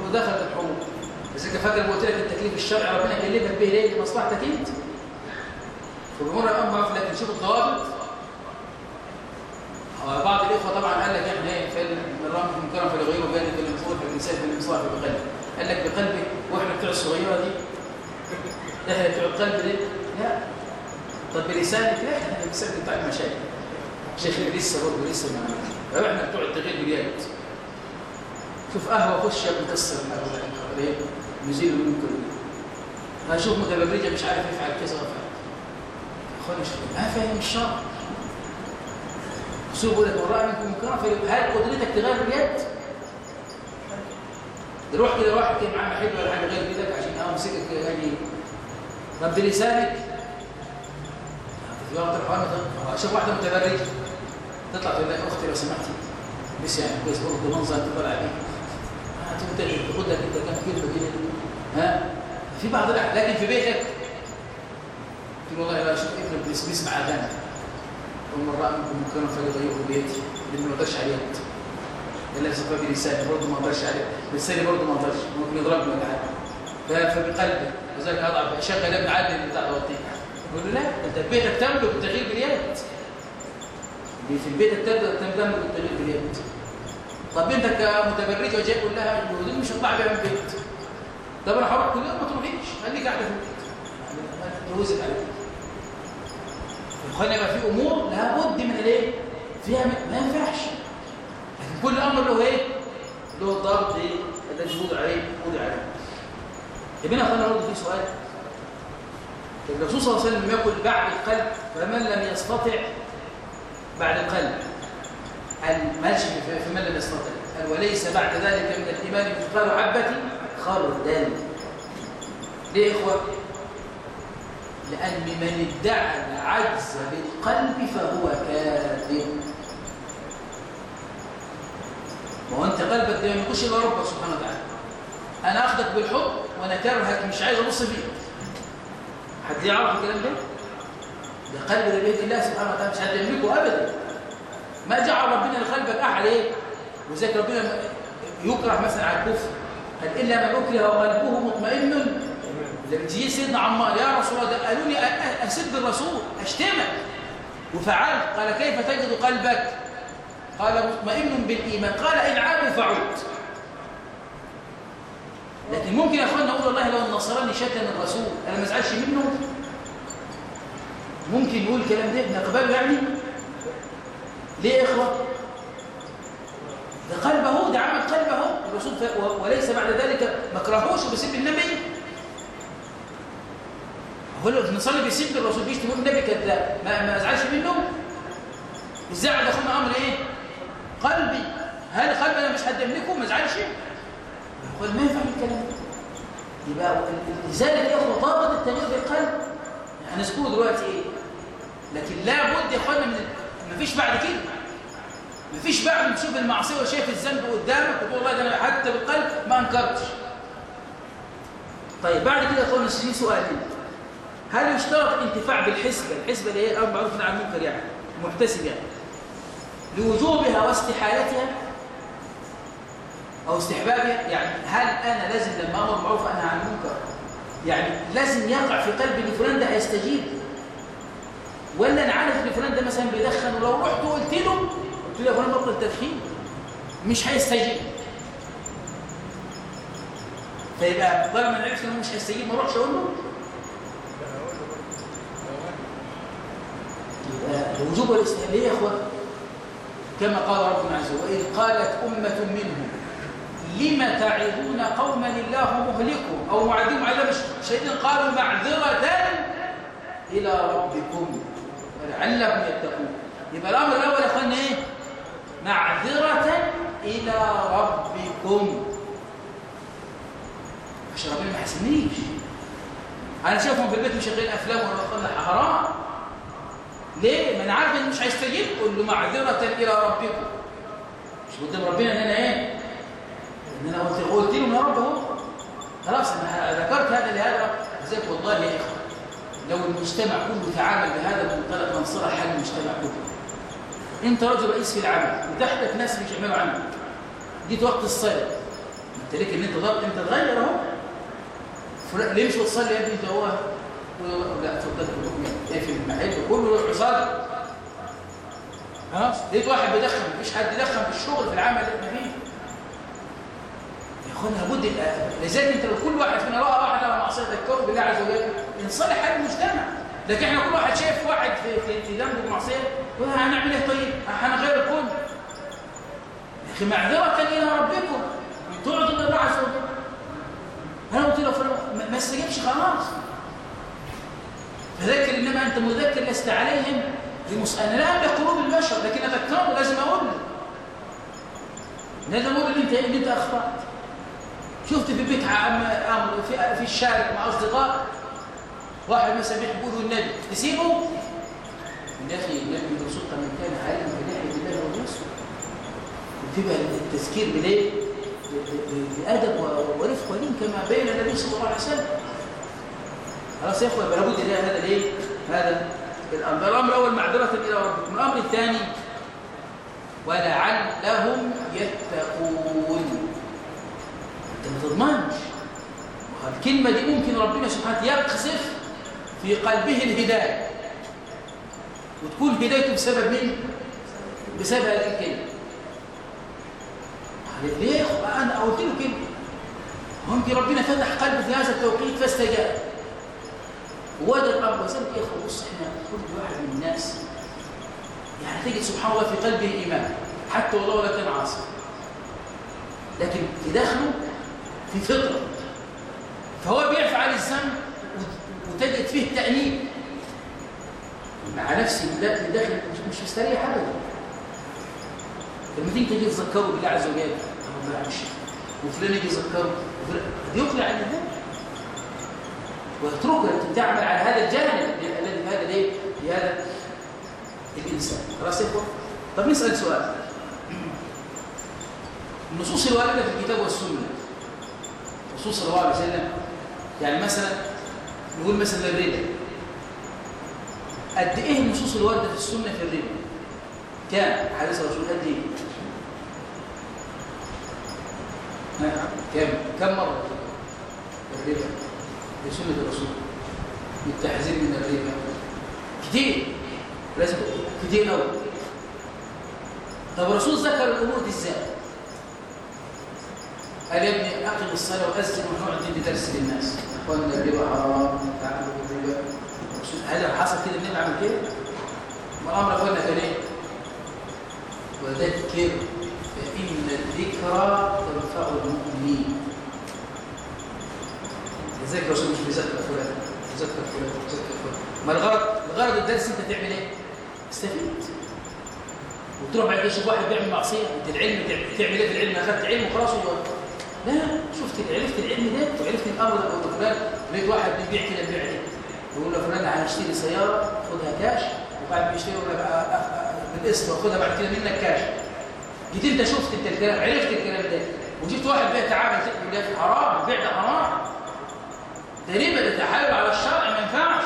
ودخلت الحروب. بس انت فاكر قلت لك التكليف الشرعي ربنا يكلفك به ليه؟ لمصلحتك انت. فبمر الامر معروف لكن شوف الضوابط بعض الإخوة طبعا قال لك إحنا إيه؟ مكرم في الغير وبين في المصور في الانسان في بقلبه قال لك بقلبك وإحنا بتوع الصغيرة دي إحنا بتوع القلب دي. طب بلسانك لا إحنا بلسانك بتاع المشاكل شيخ لسه برضه لسه معانا إحنا بتوع التغيير بجد. شوف قهوة خش يا مكسر إيه نزيل المنكر هشوف متبرجه مش عارف يفعل كذا وفعل اخواني ما فاهم الشرع شوف يقول لك من راى منكم منكرا هل قدرتك تغير اليد تروح كده واحد كده معاه محل ولا حاجة غير بيدك عشان امسكك يعني طب بلسانك؟ في وقت الحوار شوف واحدة متبرجه تطلع تقول لك أختي لو سمحتي. بس يعني كويس برضه منظر تطلع عليه هتقول تاخد لك أنت كام كلمه كده. ها؟ في بعض الأحيان لكن في بيتك. تقول والله لا شوف ابنك بيسمع اغاني ومن راى منكم منكرا فليغيره بيده لأنه ما يقدرش عليه. الا يصفى بلسانه برضه ما يقدرش عليه. بلسانه برضه ما يقدرش ممكن يضربني ولا حاجة. فبقلبه وذلك أضعف شغل ابن عدل بتاع دوتين يقول له لا انت بيتك تملك التغيير باليد. في البيت تبدا تندمج التغيير البيت طب انت كمتبرجه وجاي تقول لها الهدوم مش هطلع بيها من البيت. طب أنا هروح كل يوم ما تروحيش. خليك قاعدة في البيت. تروزك عليك يا يبقى في أمور لابد من الايه فيها ما ينفعش. لكن كل أمر له إيه؟ له الضرب إيه؟ الذي وضع عليه وضع عليه. هنا اخوانا برضه في سؤال. الرسول صلى الله عليه وسلم يقول بعد القلب فمن لم يستطع بعد القلب؟ الماشي في من لم يستطع. قال وليس بعد ذلك من الإيمان مثقال حبة خردل ليه اخوه لأن من ادعى العجز بالقلب فهو كاذب ما هو انت قلبك ده ما يكونش إلا ربك سبحانه وتعالى. أنا اخدك بالحب وأنا كرهك مش عايز أبص فيك. حد يعرف الكلام ده ده قلب لبيت الله سبحانه وتعالى مش حد يملكه ابدا. ما جعل ربنا لقلبك احد إيه وذلك ربنا يكره مثلا على الكفر. قال إلا من أكره وقلبه مطمئن. لما تيجي سيدنا عمار. يا رسول الله قالوا لي أسد الرسول. أشتمك. وفعلت. قال كيف تجد قلبك؟ قال مطمئن بالإيمان. قال إن عادوا فعود لكن ممكن يا أخوانا نقول والله لو النصراني شتم الرسول أنا ما أزعلش منه. ممكن يقول الكلام ده نقبله يعني؟ ليه يا إخوة؟ ده قلبه ده عمل قلبه. الرسول وليس بعد ذلك ما كرهوش بسب النبي. هو النصارى بيسب الرسول بيشتموا النبي كذاب. ما ما أزعلش منه. الزعل ده أخونا أمر إيه؟ قلبي. هل قلبي أنا مش حد يملكه؟ ما أزعلش. هو ما ينفع الكلام يبقى لذلك يا أخوة طاقه التغيير بالقلب هنذكره دلوقتي إيه؟ لكن لابد يا اخوانا من مفيش بعد كده. مفيش بعد تشوف المعصية وشايف الذنب قدامك وتقول والله ده أنا حتى بالقلب ما أنكرتش. طيب بعد كده يا اخوانا في سؤال هل يشترط الانتفاع بالحسبة؟ الحسبة اللي هي الأمر معروف عن المنكر يعني محتسب يعني لوجوبها واستحالتها؟ أو استحبابها يعني هل أنا لازم لما أمر معروف أنهى عن المنكر؟ يعني لازم يقع في قلبي ان فلان ده هيستجيب ولا أنا عارف ان فلان ده مثلا بيدخن ولو رحت وقلت له قلت له يا فلان بطل تدخين مش هيستجيب. فيبقى طالما أنا عرفت انه مش هيستجيب ما أروحش أقول له. الوجوب ليه يا اخوان كما قال ربنا عز وجل وإذ قالت أمة منهم لم تعظون قوما الله مهلكهم أو معذبهم عذاب شديد قالوا معذرة إلى ربكم. ولعلهم يتقون. يبقى الأمر الأول يا أخوانا إيه؟ معذرة إلى ربكم. عشان ربنا ما يحسنيش أنا شايفهم في البيت مشغلين أفلام ولا حرام. ليه؟ ما أنا عارف إن مش هيستجيب. قول له معذرة إلى ربكم. مش قدام ربنا إن أنا إيه؟ إن أنا قلت قلت لهم يا رب أهو. خلاص أنا ذكرت هذا لهذا ذلك والله يا إخوة. لو المجتمع كله تعامل بهذا المنطلق لانصلح حل المجتمع كله. أنت رجل رئيس في العمل وتحتك ناس مش يعملوا عمل. جيت وقت الصلاة. انت ليك إن أنت ضرب أنت تغير أهو. ليه مش تصلي يا ابني؟ أنت هو لا اتفضل إيه في المحل كله يروح يصلي. خلاص؟ لقيت واحد بيدخن مفيش حد يدخن في الشغل في العمل اللي إحنا فيه. يا اخوانا لابد لذلك انت لو كل واحد فينا رأى واحد على معصية تذكره بالله عز وجل نصلح حال المجتمع. لكن إحنا كل واحد شايف واحد في في, ذنبه معصيه هنعمل إيه طيب؟ هنغير الكون لكن معذرة إلى ربكم تعظم الله عز وجل. أنا قلت له ما استجبش خلاص. فذكر إنما أنت مذكر لست عليهم. أنا لا أملك قلوب البشر لكن اذكره لازم أقول لازم أقول ان ان أنت أخطأت. شفت في بيت في في الشارع مع أصدقاء؟ واحد مثلا بيحبوا له النبي. تسيبه يا أخي النبي الرسول من كان عالما بنعمه الله والرسل وتبقى التذكير بالايه بأدب ورفق ولين كما بين النبي صلى الله عليه وسلم. خلاص يا أخوة لابد إن هذا الايه هذا الأمر. الأمر الأول معذرة إلى ربكم. الأمر الثاني ولعلهم يتقون. انت ما تضمنش الكلمة دي ممكن ربنا سبحانه يقذف في قلبه الهداية. وتكون هدايته بسبب مين؟ بسبب هذه الكلمة. ليه أنا قلت له كلمة ممكن ربنا فتح قلبه في هذا التوقيت فاستجاب. ووجد الأمر وسلم يا أخوة بص إحنا كل واحد من الناس يعني تجد سبحان الله في قلبه إيمان. حتى والله لا كان عاصي لكن في داخله في فطرة فهو بيفعل الذنب وتجد فيه تأنيب. مع نفسي داخل مش مستريح ابدا. لما تيجي تيجي تذكره بالله عز وجل. الله يعمل وفلان يجي يذكره. يقلع عن الذنب. ويتركه تعمل على هذا الجانب الذي هذا ليه؟ لهذا الإنسان. خلاص يا طب نسأل سؤال. النصوص الوارده في الكتاب والسنة. نصوص صلى الله عليه وسلم يعني مثلا نقول مثلا الربا. قد إيه النصوص الواردة في السنة في الربا؟ كام؟ حديث الرسول قد إيه؟ كم كم مرة الربا؟ في سنة الرسول. التحذير من الربا. كتير. لازم كتير قوي طب الرسول ذكر الأمور دي إزاي؟ قال يا ابني أقم الصلاة واذن ونعطي بدرس للناس. اخواننا الربا حرام؟ تعالوا بالربا هذا حصل كده النبي عمل كده أمر اخواننا كان إيه؟ وذكر فإن الذكرى تنفع المؤمنين. لذلك الرسول مش بيذكر فلان بيذكر فلان بيذكر فلان. ما الغرض؟ الغرض الدرس أنت تعمل إيه؟ استفيد. وتروح بعد تشوف واحد بيعمل معصية أنت العلم تعمل إيه في العلم؟ أخذت علم وخلاص لا شفت عرفت العلم ده وعرفت الأمر ده. فلان لقيت واحد بيبيع كده البيع ده يقول له فلان هنشتري سيارة خدها كاش وبعد بيشتري يقول لك بالقسط واخدها بعد كده منك كاش جيت انت شفت انت الكلام عرفت الكلام ده. وجبت واحد بيتعامل تقول ده حرام البيع ده حرام. ده ربا على الشرع؟ ما ينفعش.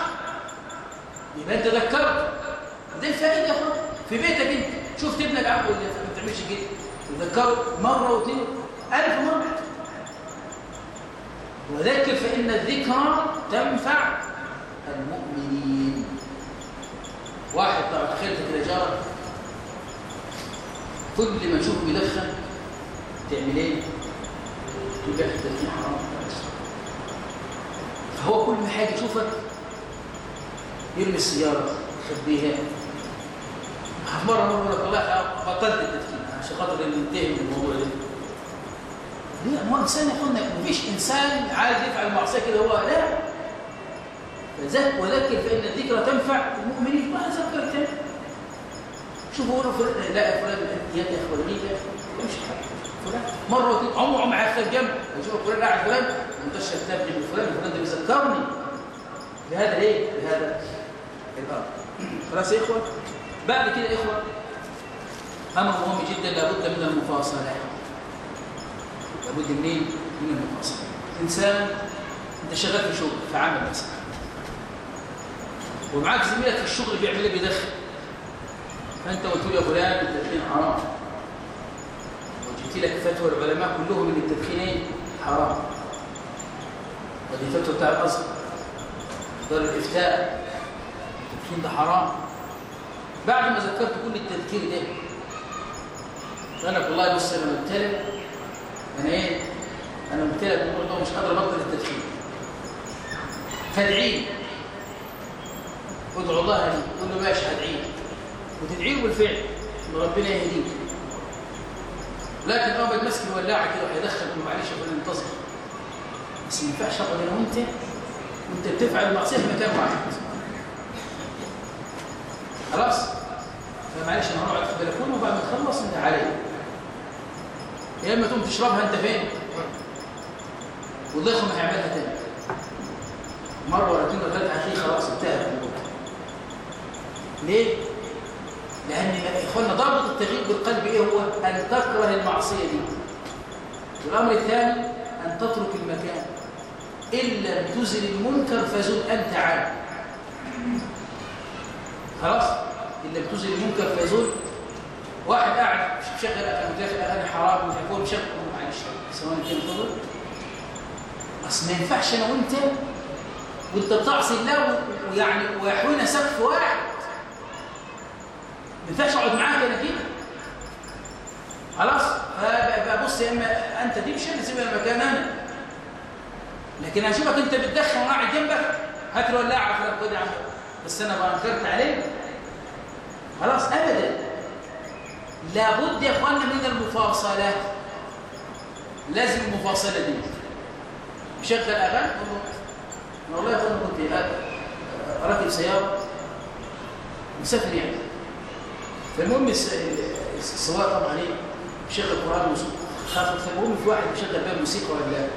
يبقى انت ذكرت. ده الفائدة يا أخوان. في بيتك انت شفت ابنك عامل ما بتعملش كده. تذكره مرة واثنين ألف مرة. وذكر فإن الذكرى تنفع المؤمنين. واحد طبعا تخيل كده جارك كل ما تشوفه بيدخن تعمل إيه؟ يبقى التدخين حرام. فهو كل ما حاجة يشوفك يرمي السيارة يخبيها. مرة مرة لك بطلت التدخين عشان خاطر ننتهي من الموضوع ده. ليه ما انسان يقولنا مفيش إنسان عايز يفعل المعصيه كده هو لا. فذكر وذكر فإن الذكرى تنفع المؤمنين ما ذكر تاني شوفوا هو فلان لا فلان يا أخي فلان مش فلان مرة واتنين عمره عمره هيختار جنب يشوف فلان قاعد فلان منتشر كتاب من فلان فلان ده بيذكرني. بهذا إيه بهذا. الامر خلاص يا إخوة؟ بعد كده يا إخوة أمر مهم جدا لابد من المفاصلة. لابد منين من المفاصله إنسان أنت شغال في شغل في عمل مثلا. ومعاك زميلك في الشغل بيعمل إيه؟ بيدخن. فأنت قلت له يا فلان التدخين حرام. وجبت لك فتوى العلماء كلهم إن التدخين إيه حرام. ودي فتوى بتاع الازهر دار الإفتاء. التدخين ده حرام. بعد ما ذكرت كل التذكير ده لك والله بص أنا مبتلى أنا إيه؟ أنا مبتلى بالموضوع ده مش قادر أبطل التدخين. فادعي ادعو الله لي قول له ماشي هدعيه. وتدعي له بالفعل. ان ربنا يهديك. لكن آه ماسك الولاعه كده وهيدخل معلش يا فلان انتظر بس ما ينفعش أقعد أنا وأنت وأنت بتفعل المعصيه في مكان واحد. خلاص؟ فمعلش أنا هقعد في البلكونة وبعد ما تخلص أنت عليا يا إما تقوم تشربها أنت فين؟ والضيخ ما هيعملها تاني. مرة ولا اثنين ولا ثلاثة أخي خلاص انتهى ليه؟ لأن اخوانا ضابط التغيير بالقلب إيه هو؟ أن تكره المعصية دي. والأمر الثاني أن تترك المكان. إن لم تزل المنكر فزل أنت عنه. خلاص؟ إن لم تزل المنكر فزل واحد قاعد مشغل مشغل اغاني حرام مش عارف مشغل معلش سواء كان فضل بس ما ينفعش أنا وأنت. وأنت بتعصي الله ويعني ويحوينا سقف واحد. ما ينفعش أقعد معاك أنا كده. خلاص؟ فبقى بص يا إما أنت تمشي اللي سيب المكان أنا. لكن أشوفك أنت بتدخن وأنا قاعد جنبك هات له اللاعب خد يا بس أنا بقى انكرت عليه. خلاص ابدا. لابد يا اخوانا من المفاصلة. لازم المفاصلة دي. مشغل اغاني والله يا اخوانا كنت راكب سيارة مسافر يعني. فالمهم السواق طبعا إيه بيشغل قران خافت فالمهم في واحد بيشغل بقى موسيقى ولا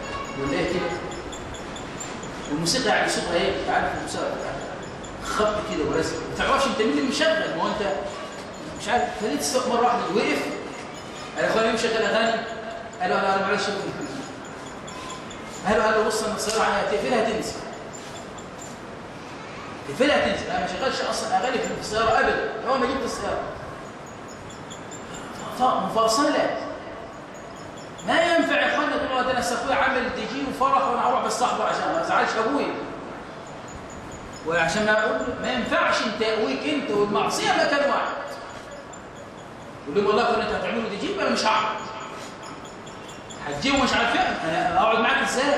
ولا إيه كده؟ والموسيقى يعني صوتها إيه؟ عارف الموسيقى؟ خط كده ورسم ما تعرفش أنت مين اللي مشغل؟ ما هو أنت مش عارف فلقيت السواق مرة واحدة وقف. قال يا أخويا مشغل أغاني. قالوا أنا معلش قالوا قالوا بص أنا السياره هتقفلها تنزل تقفلها تنزل أنا ما شغلش أصلا أغاني في السيارة ابدا. هو ما جبت السيارة. مفاصلة. ما ينفع يا اخوانا تقول ده أنا أخويا عمل دي جي وفرح وأنا أروح بالصحبه عشان ما أزعلش ابويا وعشان ما أقول ما ينفعش أنت أبويك أنت والمعصية مكان واحد. يقول لهم والله كنت هتعملوا دي جي أنا مش هعمل هتجيبوا مش عارفين أنا أقعد معاك إزاي؟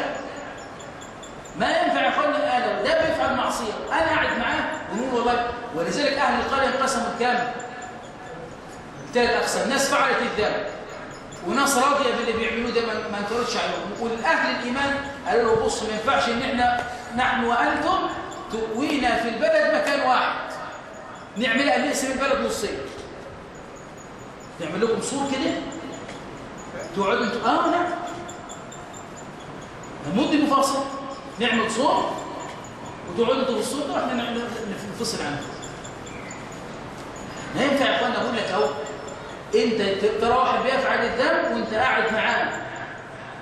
ما ينفع يا اخوانا أنا ده بيفعل معصية. أنا قاعد معاه ونقول والله ولذلك أهل القرية انقسموا كام ثلاث اقسام ناس فعلت الذنب وناس راضية باللي بيعملوه ده ما انكرتش عليهم. والأهل الإيمان قالوا له بص ما ينفعش إن إحنا نحن وأنتم تؤوينا في البلد مكان واحد. نعملها نقسم البلد نصين. نعمل لكم سور كده؟ تقعدوا أنتوا آه نعم نمد المفاصل نعمل سور وتقعدوا أنتوا في السور ده وإحنا نفصل عنه ما ينفع يا اخوانا أقول لك أهو. أنت ترى واحد بيفعل الذنب وأنت قاعد معاه.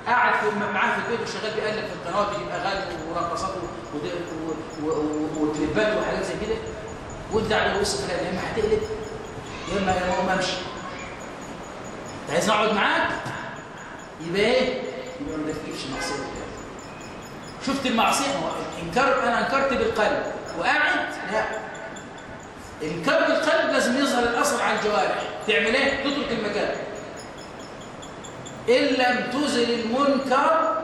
قاعد معاه في البيت وشغال بيقلب في القنوات بيجيب اغاني ورقصات وكليبات وحاجات زي كده. وأنت قاعد تبص كده يا إما هتقلب يا اما إما امشي انت عايز أقعد معاك؟ يبقى إيه؟ يبقى ما تركبش معصيه شفت المعصية؟ هو أنا أنكرت بالقلب. وقاعد؟ لا. انكر بالقلب لازم يظهر الأثر على الجوارح. تعمل إيه؟ تترك المكان. إن لم تزل المنكر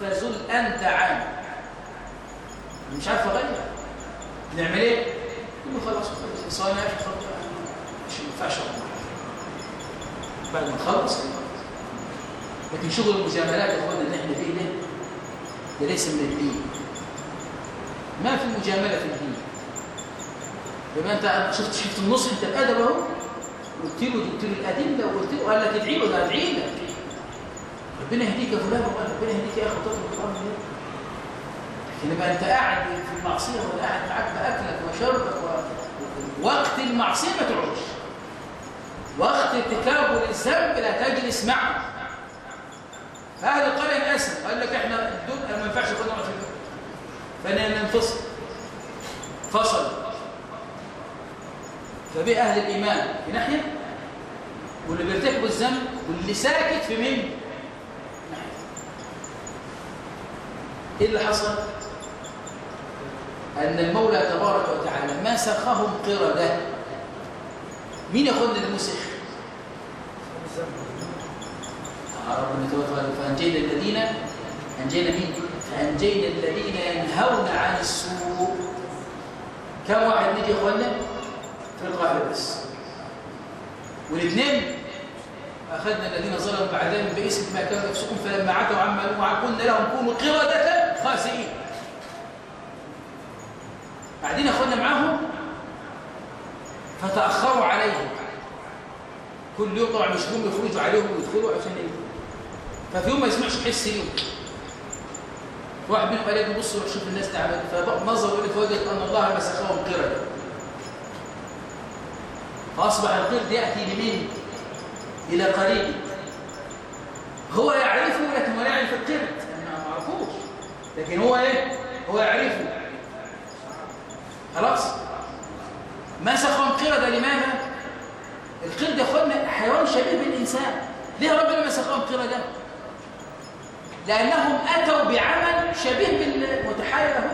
فزل أنت عنه. مش عارف أغير. نعمل إيه؟ كله خلاص خلاص. صانع مش ينفعش بعد ما نخلص. لكن شغل المجاملات يا اخوانا اللي إحنا فيه ده ده ليس من الدين. ما في مجاملة في الدين. يبقى أنت شفت شفت النص أنت الادب أهو قلت له قلت له الأدلة وقلت له قال لك ادعي له ده ادعي لك. ربنا يهديك يا فلان ربنا يهديك يا أخي تطلب ليه لكن يبقى أنت قاعد في المعصية ولا قاعد معاك بأكلك وشربك و... وقت المعصية ما تقعدش وقت ارتكابه للذنب لا تجلس معه. فاهل القريه انقسم قال لك إحنا الدنيا ما ينفعش كنا نقعد في البيت فانا ننفصل. فصل. فبقى أهل الإيمان. في ناحية؟ واللي بيرتكبوا الذنب واللي ساكت في مين؟ إيه اللي حصل؟ أن المولى تبارك وتعالى مسخهم قردة. مين ياخذ المسخ؟ ربنا فأنجينا الذين أنجينا مين؟ فأنجينا الذين ينهون عن السوء كم واحد نيجي يا اخوانا؟ في القاهرة بس والاثنين أخذنا الذين ظلموا بعدهم باسم ما كانوا يفسقون فلما عتوا عما نهوا قلنا لهم كونوا قردة خاسئين بعدين أخذنا معاهم فتأخروا عليهم كل يوم طبعا مش هم يخرجوا عليهم ويدخلوا عشان إيه ففي يوم ما يسمعش حس اليوم واحد منهم قال لي بصوا شوف الناس تعمل فنظروا إلى فوجد أن الله مسخهم قرده فأصبح القرد يأتي لمين؟ إلى قريب هو يعرفه لكن هو يعرف القرد ما معرفوش لكن هو إيه؟ هو يعرفه خلاص؟ مسخهم قردة لماذا؟ القرد يا اخوانا حيوان شبيه بالإنسان. ليه ربنا مسخهم قردة؟ لأنهم أتوا بعمل شبيه بالمتحايل له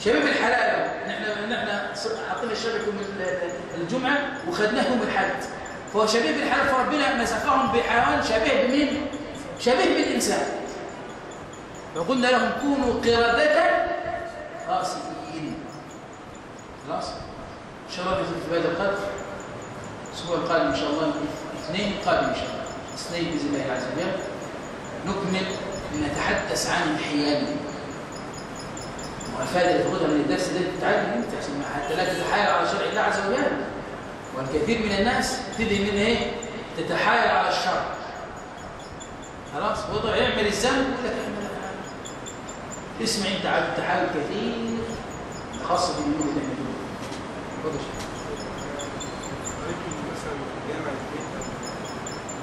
شبيه بالحلال نحن نحن حطينا الشبكة من الجمعة وخدناه يوم الحد. فهو شبيه بالحيوان فربنا مسكهم بحيوان شبيه بمين؟ شبيه بالإنسان. فقلنا لهم كونوا قردة خاسئين خلاص؟ الله في هذا القدر الأسبوع القادم إن شاء الله الاثنين القادم إن شاء الله. الاثنين بإذن الله عز وجل. نكمل لنتحدث عن الحيال والفائدة اللي من الدرس ده تتعلم انت عشان حتى لا تتحايل على شرع الله عز وجل. والكثير من الناس تدري من إيه؟ تتحايل على الشرع. خلاص؟ وضع يعمل الذنب يقول لك اعمل اسمع انت على التحايل كثير. خاصة بالنور اللي إحنا مثلا جامع الحته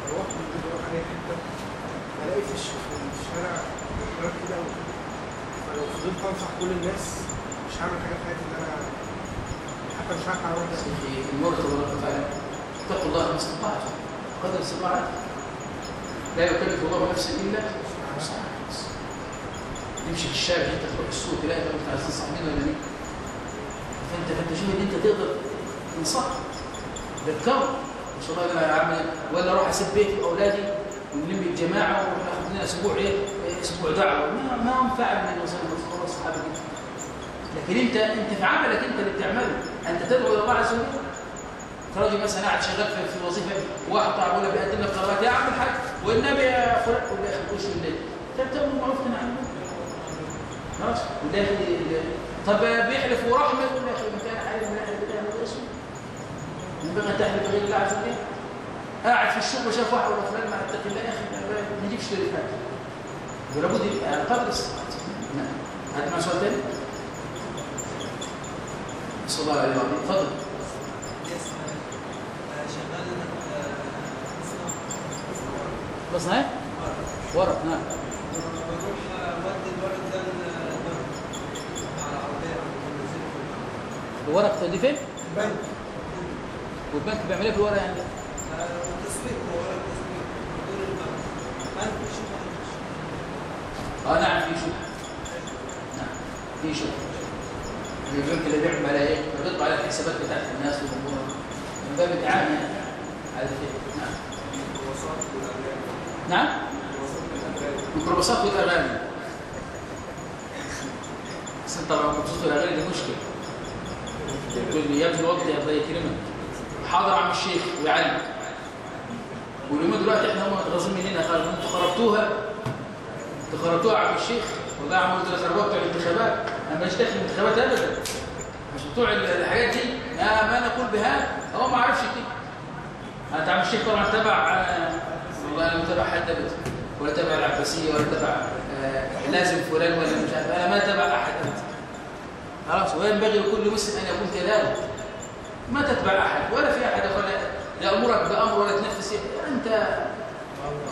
أروح من كده أروح عليه حتة الاقي في الش- في الشارع حاجات كده قوي فلو فضلت انصح كل الناس مش هعمل حاجة في حياتي ان أنا حتى مش عارف أروح في وتعالى اتقوا الله ما استطعتم قدر استطاعتكم لا يكلف الله نفسا الا وسعها تمشي في الشارع انت تروح السوق تلاقي انت عايز تنصح مين ولا مين فانت فانت شوف ان انت تقدر تنصح ذكره ان شاء الله أنا اعمل ولا أروح أسيب بيتي وأولادي ونلم الجماعة وناخد لنا أسبوع إيه؟ إيه، أسبوع دعوة. ما ما أنفع من وسائل خلاص صحابي لكن انت أنت في عملك أنت اللي بتعمله. أنت تدعو إلى الله عز وجل. راجل مثلا قاعد شغال في, وظيفة واحد طالع ولا بيقدم لك طلبات يا عم الحاج والنبي يا فلان. قول له يا أخي وش الليل بتامر بالمعروف تنهى عن خلاص. ولا أخي طب بيحلف ورحمه يقول يا أخي ان كان حالف من أهل الله هو اسمه ان تحلف بغير الله عز وجل قاعد في الشغل شاف واحد ولا فلان ما اتقي الله يا أخي ما نجيبش تليفون ولابد يبقى قدر استطاعته نعم. هات مع سؤال تاني صلى الله عليه وسلم تفضل. بس هاي؟ ورق. نعم. الورق توديه فين؟ بنك. والبنك بيعمل إيه في الورق يعني؟ آه نعم في نعم في شبهه البنك اللي بيعمل على إيه؟ بيطبع على الحسابات بتاعت الناس والأمور. من باب الدعايه يعني. على كده. نعم. نعم؟ الميكروباصات والاغاني بس انت طبعا الميكروباصات والاغاني دي مشكلة. تقول لي يا ابني الوقت يا الله يكرمك. حاضر عم الشيخ ويعلم. واليومين دلوقتي إحنا هم متغاظين مننا قالوا أنتوا خربتوها أنتوا خربتوها عم الشيخ. والله عملوا ثلاث ارباع بتوع الانتخابات. أنا ماليش دخل الانتخابات ابدا. مش بتوع الحاجات دي ما, ما نقول بها هو ما عرفش كده انت عم الشيخ طبعا تبع آه، والله أنا متابع حد ابدا. ولا تبع العباسية ولا تبع آه، لازم فلان ولا مش عارف. أنا ما تبع أحد ابدا. خلاص وينبغي لكل مسلم أن يكون كذلك. ما تتبع أحد ولا في أحد ولا يامرك بأمر ولا تنفذ أنت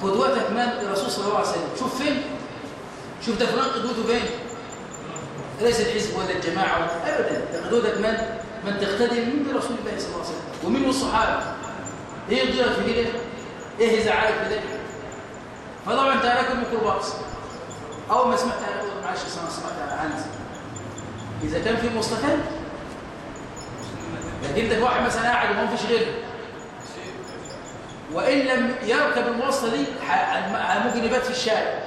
قدوتك من الرسول صلى الله عليه وسلم؟ شوف فين؟ شوف ده فلان قدوته فين؟ ليس الحزب ولا ابدا. ده قدوتك من؟ من تقتدي من رسول الله صلى الله عليه وسلم. ومن الصحابة. إيه يضيرك في كده إيه زعلك في ده فطبعا أنت راكب ميكروباص أول ما سمعت معلش سمعت سمعت عنز إذا كان في مواصلات لكن انت واحد مثلا قاعد وما فيش غيره. وإن لم يركب المواصلة دي ممكن يبات في الشارع.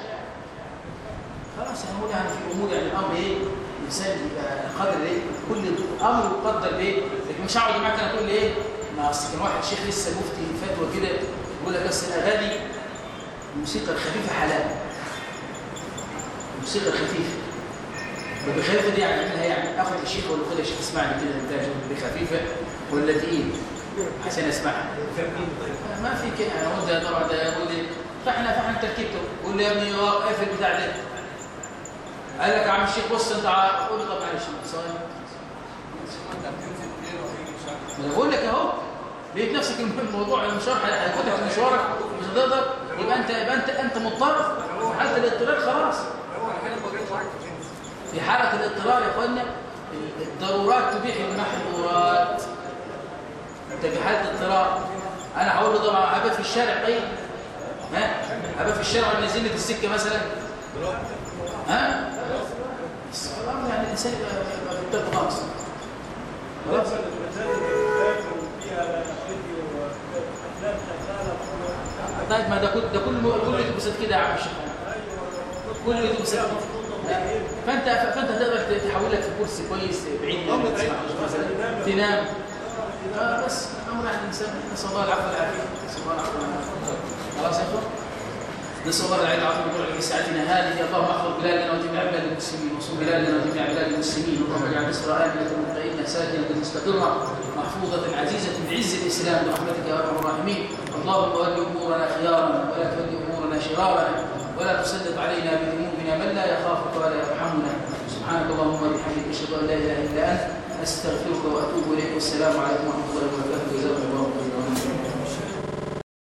خلاص يعني هو يعني في أمور يعني الأمر إيه؟ الإنسان يبقى قدر إيه؟ كل أمر يقدر بايه لكن مش هقعد معاك أنا تقول لي إيه؟ ما أصل كان واحد شيخ لسه مفتي فتوى كده يقول لك بس الاغاني الموسيقى الخفيفه حلال. الموسيقى الخفيفه بخفيفه دي يعني منها يعني اخد الشيخ له خد يا شيخ اسمعني كده إنت شوف خفيفة. ولا تقيل عشان اسمعها. ما في كده أنا قلت طبعا ده يقول لي فاحنا فإحنا تركيبته. قول لي يا ابني واقف البتاع ده. قال لك يا عم الشيخ بص أنت قول لي طب معلش ثواني ما أنا بقول لك أهو. لقيت نفسك الموضوع المشوار هياخدك في مشوارك مش هتقدر. يبقى انت يبقى انت أنت مضطر. حاله الاضطرار خلاص. في حالة الاضطرار يا اخوانا الضرورات تبيح المحظورات أنت في حالة اضطرار أنا هقول له طبعا ابات في الشارع طيب؟ ها؟ ابات في الشارع ولا في السكة مثلا؟ ها؟ بس الامر يعني الانسان يبقى في خالص. خلاص؟ طيب ما ده كل كله كله يتبسط كده يا عم الشيخ. كله يتبسط كده. فانت فأنت تقدر تحول لك في كرسي كويس بعيد ما تسمعش مثلا تنام. آه بس أمر عن الانسان نسأل الله العفو والعافية. نسأل الله العفو والعافية. خلاص يا إخوان؟ نسأل الله العلي العظيم يقول في ساعتنا هذه اللهم احفظ بلادنا وجميع بلاد المسلمين وصل بلادنا وجميع بلاد المسلمين. اللهم اجعل مصر امنه مطمئنة ساكنة مستقره محفوظة عزيزة بعز الإسلام برحمتك يا أرحم الراحمين. اللهم ول أمورنا خيارنا ولا تول أمورنا شرارنا ولا تسلط علينا بذنوبنا من لا يخافك ولا يرحمنا. سبحانك اللهم وبحمدك أشهد أن لا إله إلا أنت أستغفرك وأتوب إليك والسلام عليكم ورحمة الله وبركاته.